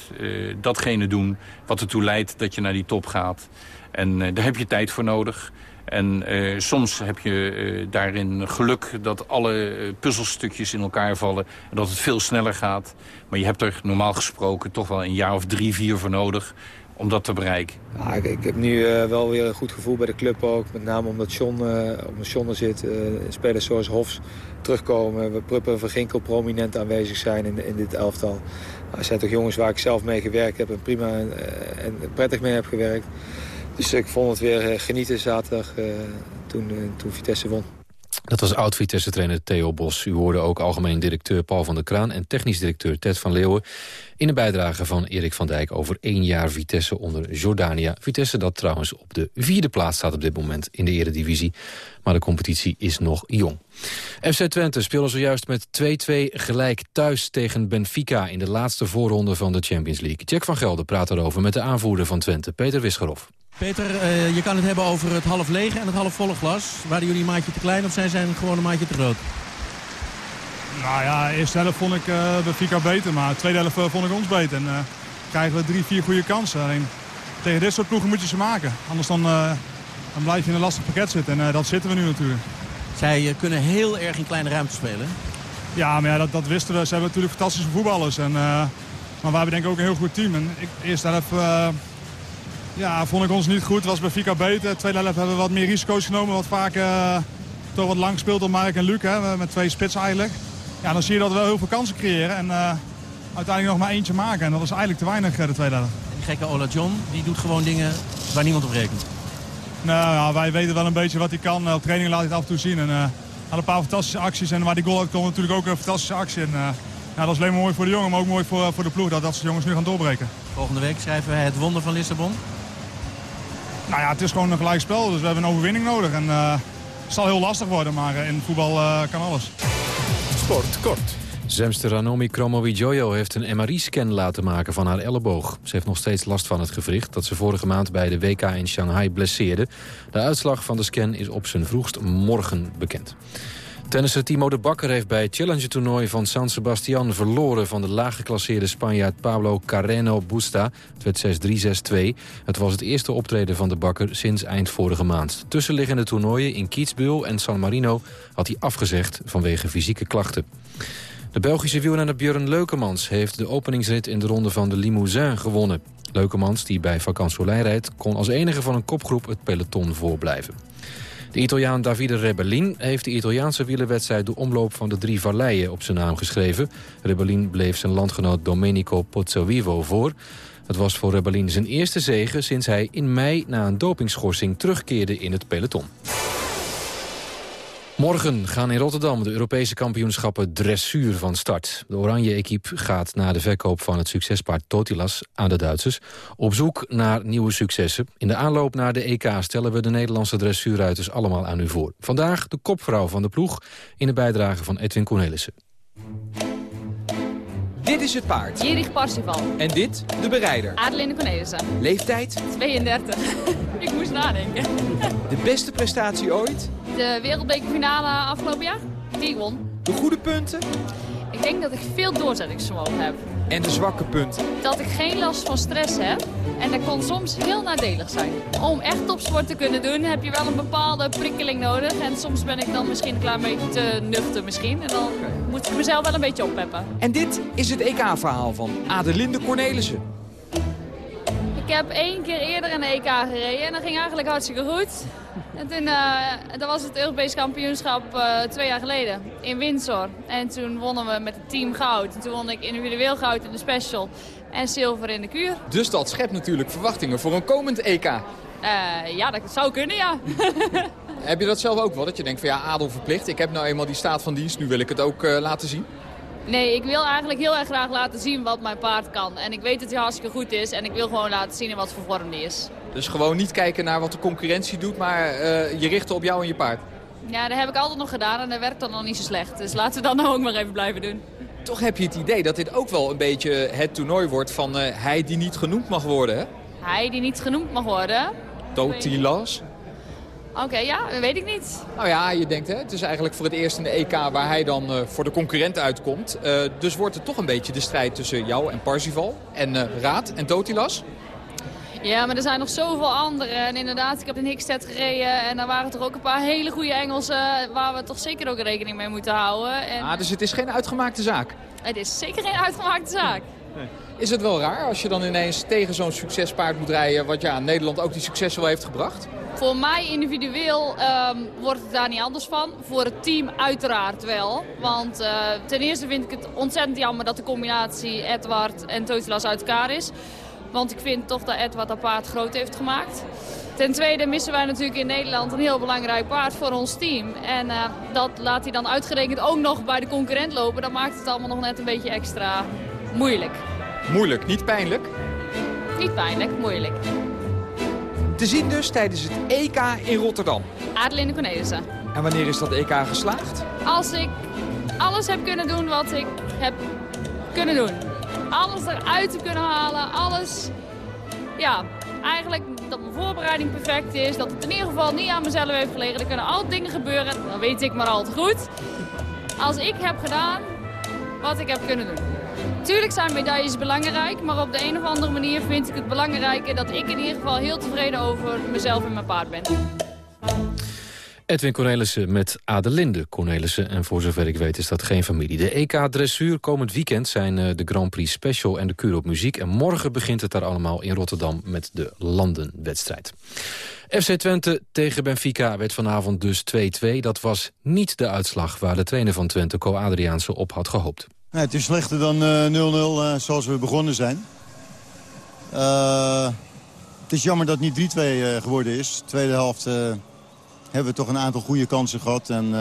datgene doen wat ertoe leidt dat je naar die top gaat. En daar heb je tijd voor nodig. En soms heb je daarin geluk dat alle puzzelstukjes in elkaar vallen... en dat het veel sneller gaat. Maar je hebt er normaal gesproken toch wel een jaar of drie, vier voor nodig om dat te bereiken. Ja, ik, ik, heb nu wel weer een goed gevoel bij de club ook. Met name omdat John, omdat John er zit. spelers zoals Hofs terugkomen. We Pruppen en Van Ginkel prominent aanwezig zijn in, in dit elftal. Er zijn toch jongens waar ik zelf mee gewerkt heb en prima en, en prettig mee heb gewerkt. Dus ik vond het weer genieten zaterdag uh, toen, uh, toen Vitesse won. Dat was oud-Vitesse-trainer Theo Bos. U hoorde ook algemeen directeur Paul van der Kraan... en technisch directeur Ted van Leeuwen... in een bijdrage van Erik van Dijk over één jaar Vitesse onder Jordania. Vitesse dat trouwens op de vierde plaats staat op dit moment in de eredivisie. Maar de competitie is nog jong. FC Twente speelde zojuist met 2-2 gelijk thuis tegen Benfica... in de laatste voorronde van de Champions League. Jack van Gelder praat erover met de aanvoerder van Twente, Peter Wisgerhoff. Peter, uh, je kan het hebben over het half lege en het half volle glas. Waren jullie een maatje te klein of zijn zij gewoon een maatje te groot? Nou ja, eerste helft vond ik uh, Benfica beter, maar tweede helft uh, vond ik ons beter. En uh, krijgen we drie, vier goede kansen. Alleen tegen dit soort ploegen moet je ze maken. Anders dan, dan blijf je in een lastig pakket zitten. En dat zitten we nu natuurlijk. Zij kunnen heel erg in kleine ruimte spelen. Ja, maar ja, dat, dat wisten we. Ze hebben natuurlijk fantastische voetballers. En, maar we hebben denk ik ook een heel goed team. En ik, eerste helft ja, vond ik ons niet goed. Was bij Fika beter. Tweede helft hebben we wat meer risico's genomen. Wat vaak uh, toch wat lang speelt op Mark en Luc. Hè, met twee spitsen eigenlijk. Ja, dan zie je dat we heel veel kansen creëren. En uh, uiteindelijk nog maar eentje maken. En dat is eigenlijk te weinig de tweede helft. Die gekke Ola John, die doet gewoon dingen waar niemand op rekent. Nou ja, wij weten wel een beetje wat hij kan. Op training laat hij het af en toe zien. En, uh, had een paar fantastische acties. En waar die goal uitkomt natuurlijk ook een fantastische actie. En, uh, ja, dat is alleen maar mooi voor de jongen, maar ook mooi voor, voor de ploeg. Dat, dat ze jongens nu gaan doorbreken. Volgende week schrijven we het wonder van Lissabon. Nou ja, het is gewoon een gelijk spel. Dus we hebben een overwinning nodig. En uh, het zal heel lastig worden, maar in voetbal kan alles. Sport kort. Zemster Ranomi Kromowidjojo heeft een MRI-scan laten maken van haar elleboog. Ze heeft nog steeds last van het gewricht dat ze vorige maand bij de WK in Shanghai blesseerde. De uitslag van de scan is op zijn vroegst morgen bekend. Tennisser Timo de Bakker heeft bij het Challenger-toernooi van San Sebastian verloren van de laaggeklasseerde Spanjaard Pablo Carreno Busta. Het werd 6-3, 6-2. Het was het eerste optreden van de Bakker sinds eind vorige maand. Tussenliggende toernooien in Kitzbühel en San Marino had hij afgezegd vanwege fysieke klachten. De Belgische wielrenner Björn Leukemans heeft de openingsrit in de ronde van de Limousin gewonnen. Leukemans, die bij Vakant Soleil rijdt, kon als enige van een kopgroep het peloton voorblijven. De Italiaan Davide Rebellin heeft de Italiaanse wielerwedstrijd... de omloop van de drie valleien op zijn naam geschreven. Rebellin bleef zijn landgenoot Domenico Pozzovivo voor. Het was voor Rebellin zijn eerste zege sinds hij in mei... na een dopingschorsing terugkeerde in het peloton. Morgen gaan in Rotterdam de Europese kampioenschappen dressuur van start. De Oranje-equipe gaat na de verkoop van het succespaard Totilas aan de Duitsers... op zoek naar nieuwe successen. In de aanloop naar de EK stellen we de Nederlandse dressuurruiters allemaal aan u voor. Vandaag de kopvrouw van de ploeg in de bijdrage van Edwin Cornelissen. Dit is het paard. Jerich Parsifal. En dit de berijder. Adeline Cornelissen. Leeftijd? 32. Ik moest nadenken. De beste prestatie ooit? De wereldbekerfinale afgelopen jaar. Die won. De goede punten? Ik denk dat ik veel doorzettingsvermogen heb. En de zwakke punten? Dat ik geen last van stress heb. En dat kon soms heel nadelig zijn. Om echt topsport te kunnen doen heb je wel een bepaalde prikkeling nodig. En soms ben ik dan misschien een klein beetje te nuchter misschien. En dan moet ik mezelf wel een beetje oppeppen. En dit is het EK-verhaal van Adelinde Cornelissen. Ik heb één keer eerder een EK gereden en dat ging eigenlijk hartstikke goed. En toen uh, dat was het Europees kampioenschap uh, twee jaar geleden in Windsor. En toen wonnen we met het team goud. En toen won ik individueel goud in de special en zilver in de kuur. Dus dat schept natuurlijk verwachtingen voor een komend EK. Uh, ja, dat zou kunnen, ja. heb je dat zelf ook wel? Dat je denkt van ja, adel verplicht. Ik heb nou eenmaal die staat van dienst, nu wil ik het ook laten zien. Nee, ik wil eigenlijk heel erg graag laten zien wat mijn paard kan. En ik weet dat hij hartstikke goed is en ik wil gewoon laten zien in wat voor vorm die is. Dus gewoon niet kijken naar wat de concurrentie doet, maar uh, je richten op jou en je paard? Ja, dat heb ik altijd nog gedaan en dat werkt dan nog niet zo slecht. Dus laten we dat nou ook maar even blijven doen. Toch heb je het idee dat dit ook wel een beetje het toernooi wordt van uh, hij die niet genoemd mag worden, hè? Hij die niet genoemd mag worden? Totilas. Oké, ja, dat weet ik niet. Nou ja, je denkt, hè, het is eigenlijk voor het eerst in de EK waar hij dan uh, voor de concurrent uitkomt. Uh, dus wordt het toch een beetje de strijd tussen jou en Parzival en uh, Raad en Totilas? Ja, maar er zijn nog zoveel anderen. En inderdaad, ik heb in Hickstead gereden en daar waren toch ook een paar hele goede Engelsen waar we toch zeker ook rekening mee moeten houden. En... Ah, dus het is geen uitgemaakte zaak? Het is zeker geen uitgemaakte zaak. Nee. Is het wel raar als je dan ineens tegen zo'n succespaard moet rijden... wat ja, Nederland ook die succes wel heeft gebracht? Voor mij individueel um, wordt het daar niet anders van. Voor het team uiteraard wel. Want uh, ten eerste vind ik het ontzettend jammer dat de combinatie Edward en Totilas uit elkaar is. Want ik vind toch dat Edward dat paard groot heeft gemaakt. Ten tweede missen wij natuurlijk in Nederland een heel belangrijk paard voor ons team. En uh, dat laat hij dan uitgerekend ook nog bij de concurrent lopen. Dat maakt het allemaal nog net een beetje extra moeilijk. Moeilijk, niet pijnlijk? Niet pijnlijk, moeilijk. Te zien dus tijdens het EK in Rotterdam. Adelinde Cornelissen. En wanneer is dat EK geslaagd? Als ik alles heb kunnen doen wat ik heb kunnen doen. Alles eruit te kunnen halen, alles... Ja, eigenlijk dat mijn voorbereiding perfect is. Dat het in ieder geval niet aan mezelf heeft gelegen. Er kunnen altijd dingen gebeuren, dan weet ik maar al te goed. Als ik heb gedaan wat ik heb kunnen doen. Tuurlijk zijn medailles belangrijk, maar op de een of andere manier vind ik het belangrijker dat ik in ieder geval heel tevreden over mezelf en mijn paard ben. Edwin Cornelissen met Adelinde Cornelissen. En voor zover ik weet is dat geen familie. De EK-dressuur komend weekend zijn eh, de Grand Prix Special en de Kuur op Muziek. En morgen begint het daar allemaal in Rotterdam met de landenwedstrijd. FC Twente tegen Benfica werd vanavond dus 2-2. Dat was niet de uitslag waar de trainer van Twente, Co Adriaanse, op had gehoopt. Het is slechter dan 0-0 uh, zoals we begonnen zijn. Uh, het is jammer dat het niet 3-2 uh, geworden is. Tweede helft hebben we toch een aantal goede kansen gehad. En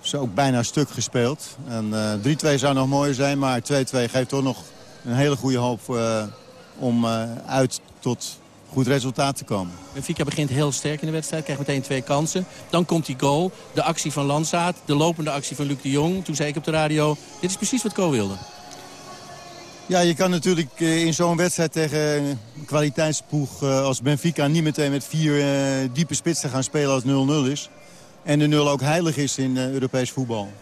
ze ook bijna stuk gespeeld. En 3-2 zou nog mooier zijn, maar 2-2 geeft toch nog een hele goede hoop om uit tot goed resultaat te komen. Benfica begint heel sterk in de wedstrijd, krijgt meteen twee kansen. Dan komt die goal, de actie van Landsaat, de lopende actie van Luc de Jong. Toen zei ik op de radio, dit is precies wat Co wilde. Ja, je kan natuurlijk eh, in zo'n wedstrijd tegen een kwaliteitsploeg eh, als Benfica... niet meteen met vier eh, diepe spitsen gaan spelen als 0-0 is. En de 0 ook heilig is in Europees voetbal.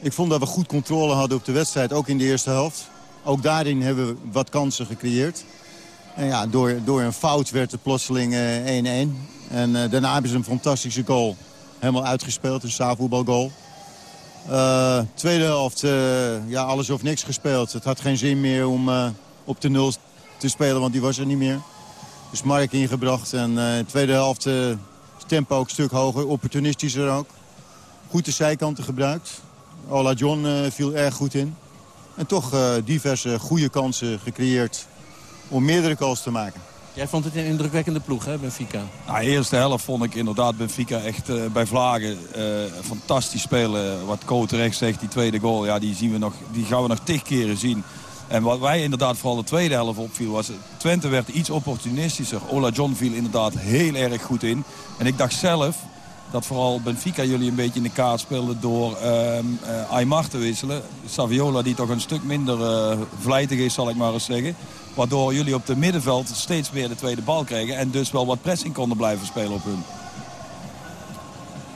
Ik vond dat we goed controle hadden op de wedstrijd, ook in de eerste helft. Ook daarin hebben we wat kansen gecreëerd. En ja, door, door een fout werd het plotseling 1-1. en uh, daarna hebben ze een fantastische goal helemaal uitgespeeld. Een zaalvoetbalgoal. Uh, tweede helft, ja, alles of niks gespeeld. Het had geen zin meer om op de nul te spelen, want die was er niet meer. Dus Mark ingebracht. En de tweede helft tempo ook een stuk hoger, opportunistischer ook. Goed de zijkanten gebruikt. Ola John viel erg goed in. En toch diverse goede kansen gecreëerd om meerdere calls te maken. Jij vond het een indrukwekkende ploeg, hè, Benfica? Nou, de eerste helft vond ik inderdaad Benfica echt uh, bij Vlagen uh, fantastisch spelen. Wat Co terecht zegt, die tweede goal, ja, die, zien we nog, die gaan we nog tig keren zien. En wat wij inderdaad vooral de tweede helft opviel was... Twente werd iets opportunistischer. Ola John viel inderdaad heel erg goed in. En ik dacht zelf dat vooral Benfica jullie een beetje in de kaart speelde... door uh, Aymar te wisselen. Saviola die toch een stuk minder vlijtig is, zal ik maar eens zeggen. Waardoor jullie op het middenveld steeds weer de tweede bal kregen. En dus wel wat pressing konden blijven spelen op hun.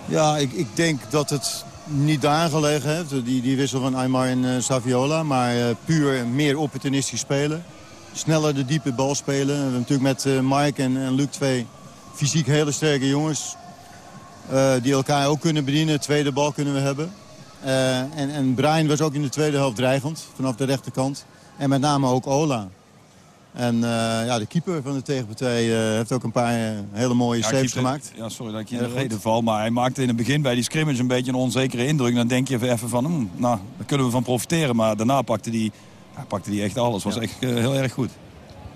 Ja, ik, ik denk dat het niet daar gelegen heeft. Die, die wissel van Aymar en uh, Saviola. Maar uh, puur meer opportunistisch spelen. Sneller de diepe bal spelen. We hebben natuurlijk met uh, Mike en, en Luc twee fysiek hele sterke jongens. die elkaar ook kunnen bedienen. Tweede bal kunnen we hebben. en, en Brian was ook in de tweede helft dreigend. Vanaf de rechterkant. En met name ook Ola. En uh, ja, de keeper van de tegenpartij uh, heeft ook een paar uh, hele mooie ja, saves gemaakt. Ja, sorry dat ik je in de reden val. Maar hij maakte in het begin bij die scrimmage een beetje een onzekere indruk. Dan denk je even van, hm, nou, daar kunnen we van profiteren. Maar daarna pakte hij ja, pakte die echt alles. was echt heel erg goed.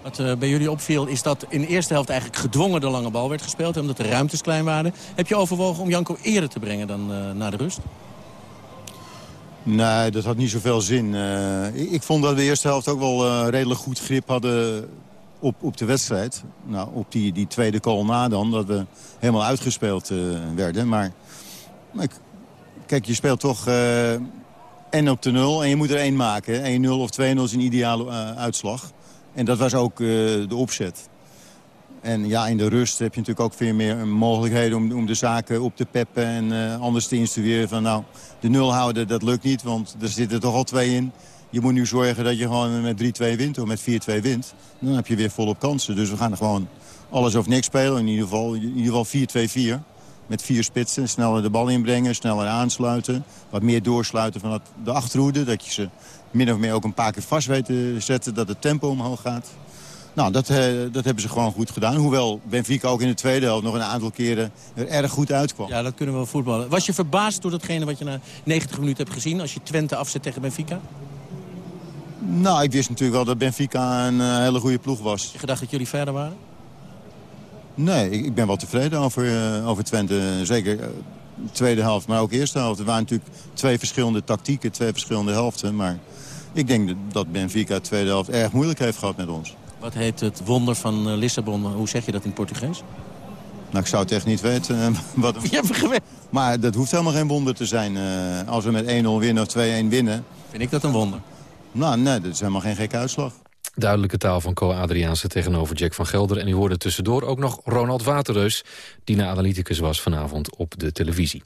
Wat bij jullie opviel is dat in de eerste helft eigenlijk gedwongen de lange bal werd gespeeld. Omdat de ruimtes klein waren. Heb je overwogen om Janko eerder te brengen dan naar de rust? Nee, dat had niet zoveel zin. Uh, ik, vond dat we de eerste helft ook wel uh, redelijk goed grip hadden op, op de wedstrijd. Nou, op die, die tweede call na dan, dat we helemaal uitgespeeld uh, werden. Maar, maar, kijk, je speelt toch en op de nul en je moet er één maken. 1-0 of 2-0 is een ideale uitslag. En dat was ook de opzet. En ja, in de rust heb je natuurlijk ook veel meer mogelijkheden om, om de zaken op te peppen. En uh, anders te instrueren van nou, de nul houden, dat lukt niet. Want er zitten toch al twee in. Je moet nu zorgen dat je gewoon met 3-2 wint of met 4-2 wint. Dan heb je weer volop kansen. Dus we gaan gewoon alles of niks spelen. In ieder geval, in ieder geval 4-2-4. Met vier spitsen, sneller de bal inbrengen, sneller aansluiten. Wat meer doorsluiten van de achterhoede. Dat je ze min of meer ook een paar keer vast weet te zetten. Dat het tempo omhoog gaat. Nou, dat, uh, dat hebben ze gewoon goed gedaan. Hoewel Benfica ook in de tweede helft nog een aantal keren er erg goed uitkwam. Ja, dat kunnen we wel voetballen. Was je verbaasd door datgene wat je na 90 minuten hebt gezien... als je Twente afzet tegen Benfica? Nou, ik wist natuurlijk wel dat Benfica een uh, hele goede ploeg was. Je gedacht dat jullie verder waren? Nee, ik, ik ben wel tevreden over, uh, over Twente. Zeker de tweede helft, maar ook de eerste helft. Er waren natuurlijk twee verschillende tactieken, twee verschillende helften. Maar ik denk dat Benfica de tweede helft erg moeilijk heeft gehad met ons. Wat heet het wonder van eh, Lissabon? Hoe zeg je dat in Portugees? Nou, ik zou het echt niet weten. Eh, wat... Maar dat hoeft helemaal geen wonder te zijn. Uh, als we met 1-0 winnen of 2-1 winnen... Vind ik dat een wonder? Nou, nee, dat is helemaal geen gekke uitslag. Duidelijke taal van Co Adriaanse tegenover Jack van Gelder. En u hoorde tussendoor ook nog Ronald Waterreus... die na analyticus was vanavond op de televisie.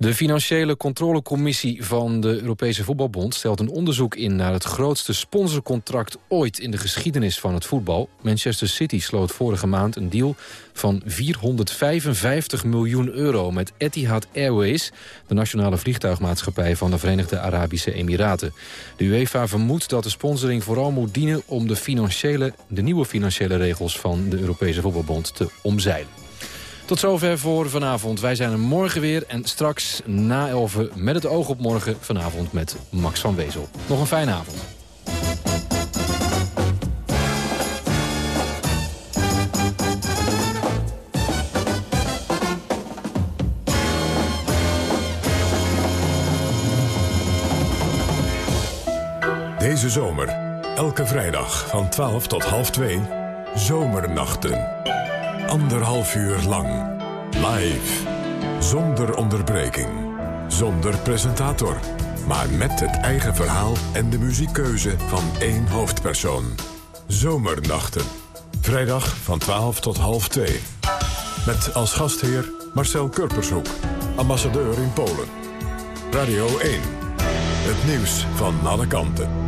De Financiële Controlecommissie van de Europese Voetbalbond... stelt een onderzoek in naar het grootste sponsorcontract ooit... in de geschiedenis van het voetbal. Manchester City sloot vorige maand een deal van 455 miljoen euro... met Etihad Airways, de nationale vliegtuigmaatschappij... van de Verenigde Arabische Emiraten. De UEFA vermoedt dat de sponsoring vooral moet dienen... om de, financiële, de nieuwe financiële regels van de Europese Voetbalbond te omzeilen. Tot zover voor vanavond. Wij zijn er morgen weer en straks na 11 met het oog op morgen vanavond met Max van Wezel. Nog een fijne avond. Deze zomer, elke vrijdag van 12 tot half 2, Zomernachten. Anderhalf uur lang, live, zonder onderbreking, zonder presentator... maar met het eigen verhaal en de muziekkeuze van één hoofdpersoon. Zomernachten, vrijdag van 12 tot half 2. Met als gastheer Marcel Kurpershoek, ambassadeur in Polen. Radio 1, het nieuws van alle kanten.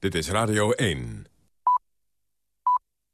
Dit is Radio 1.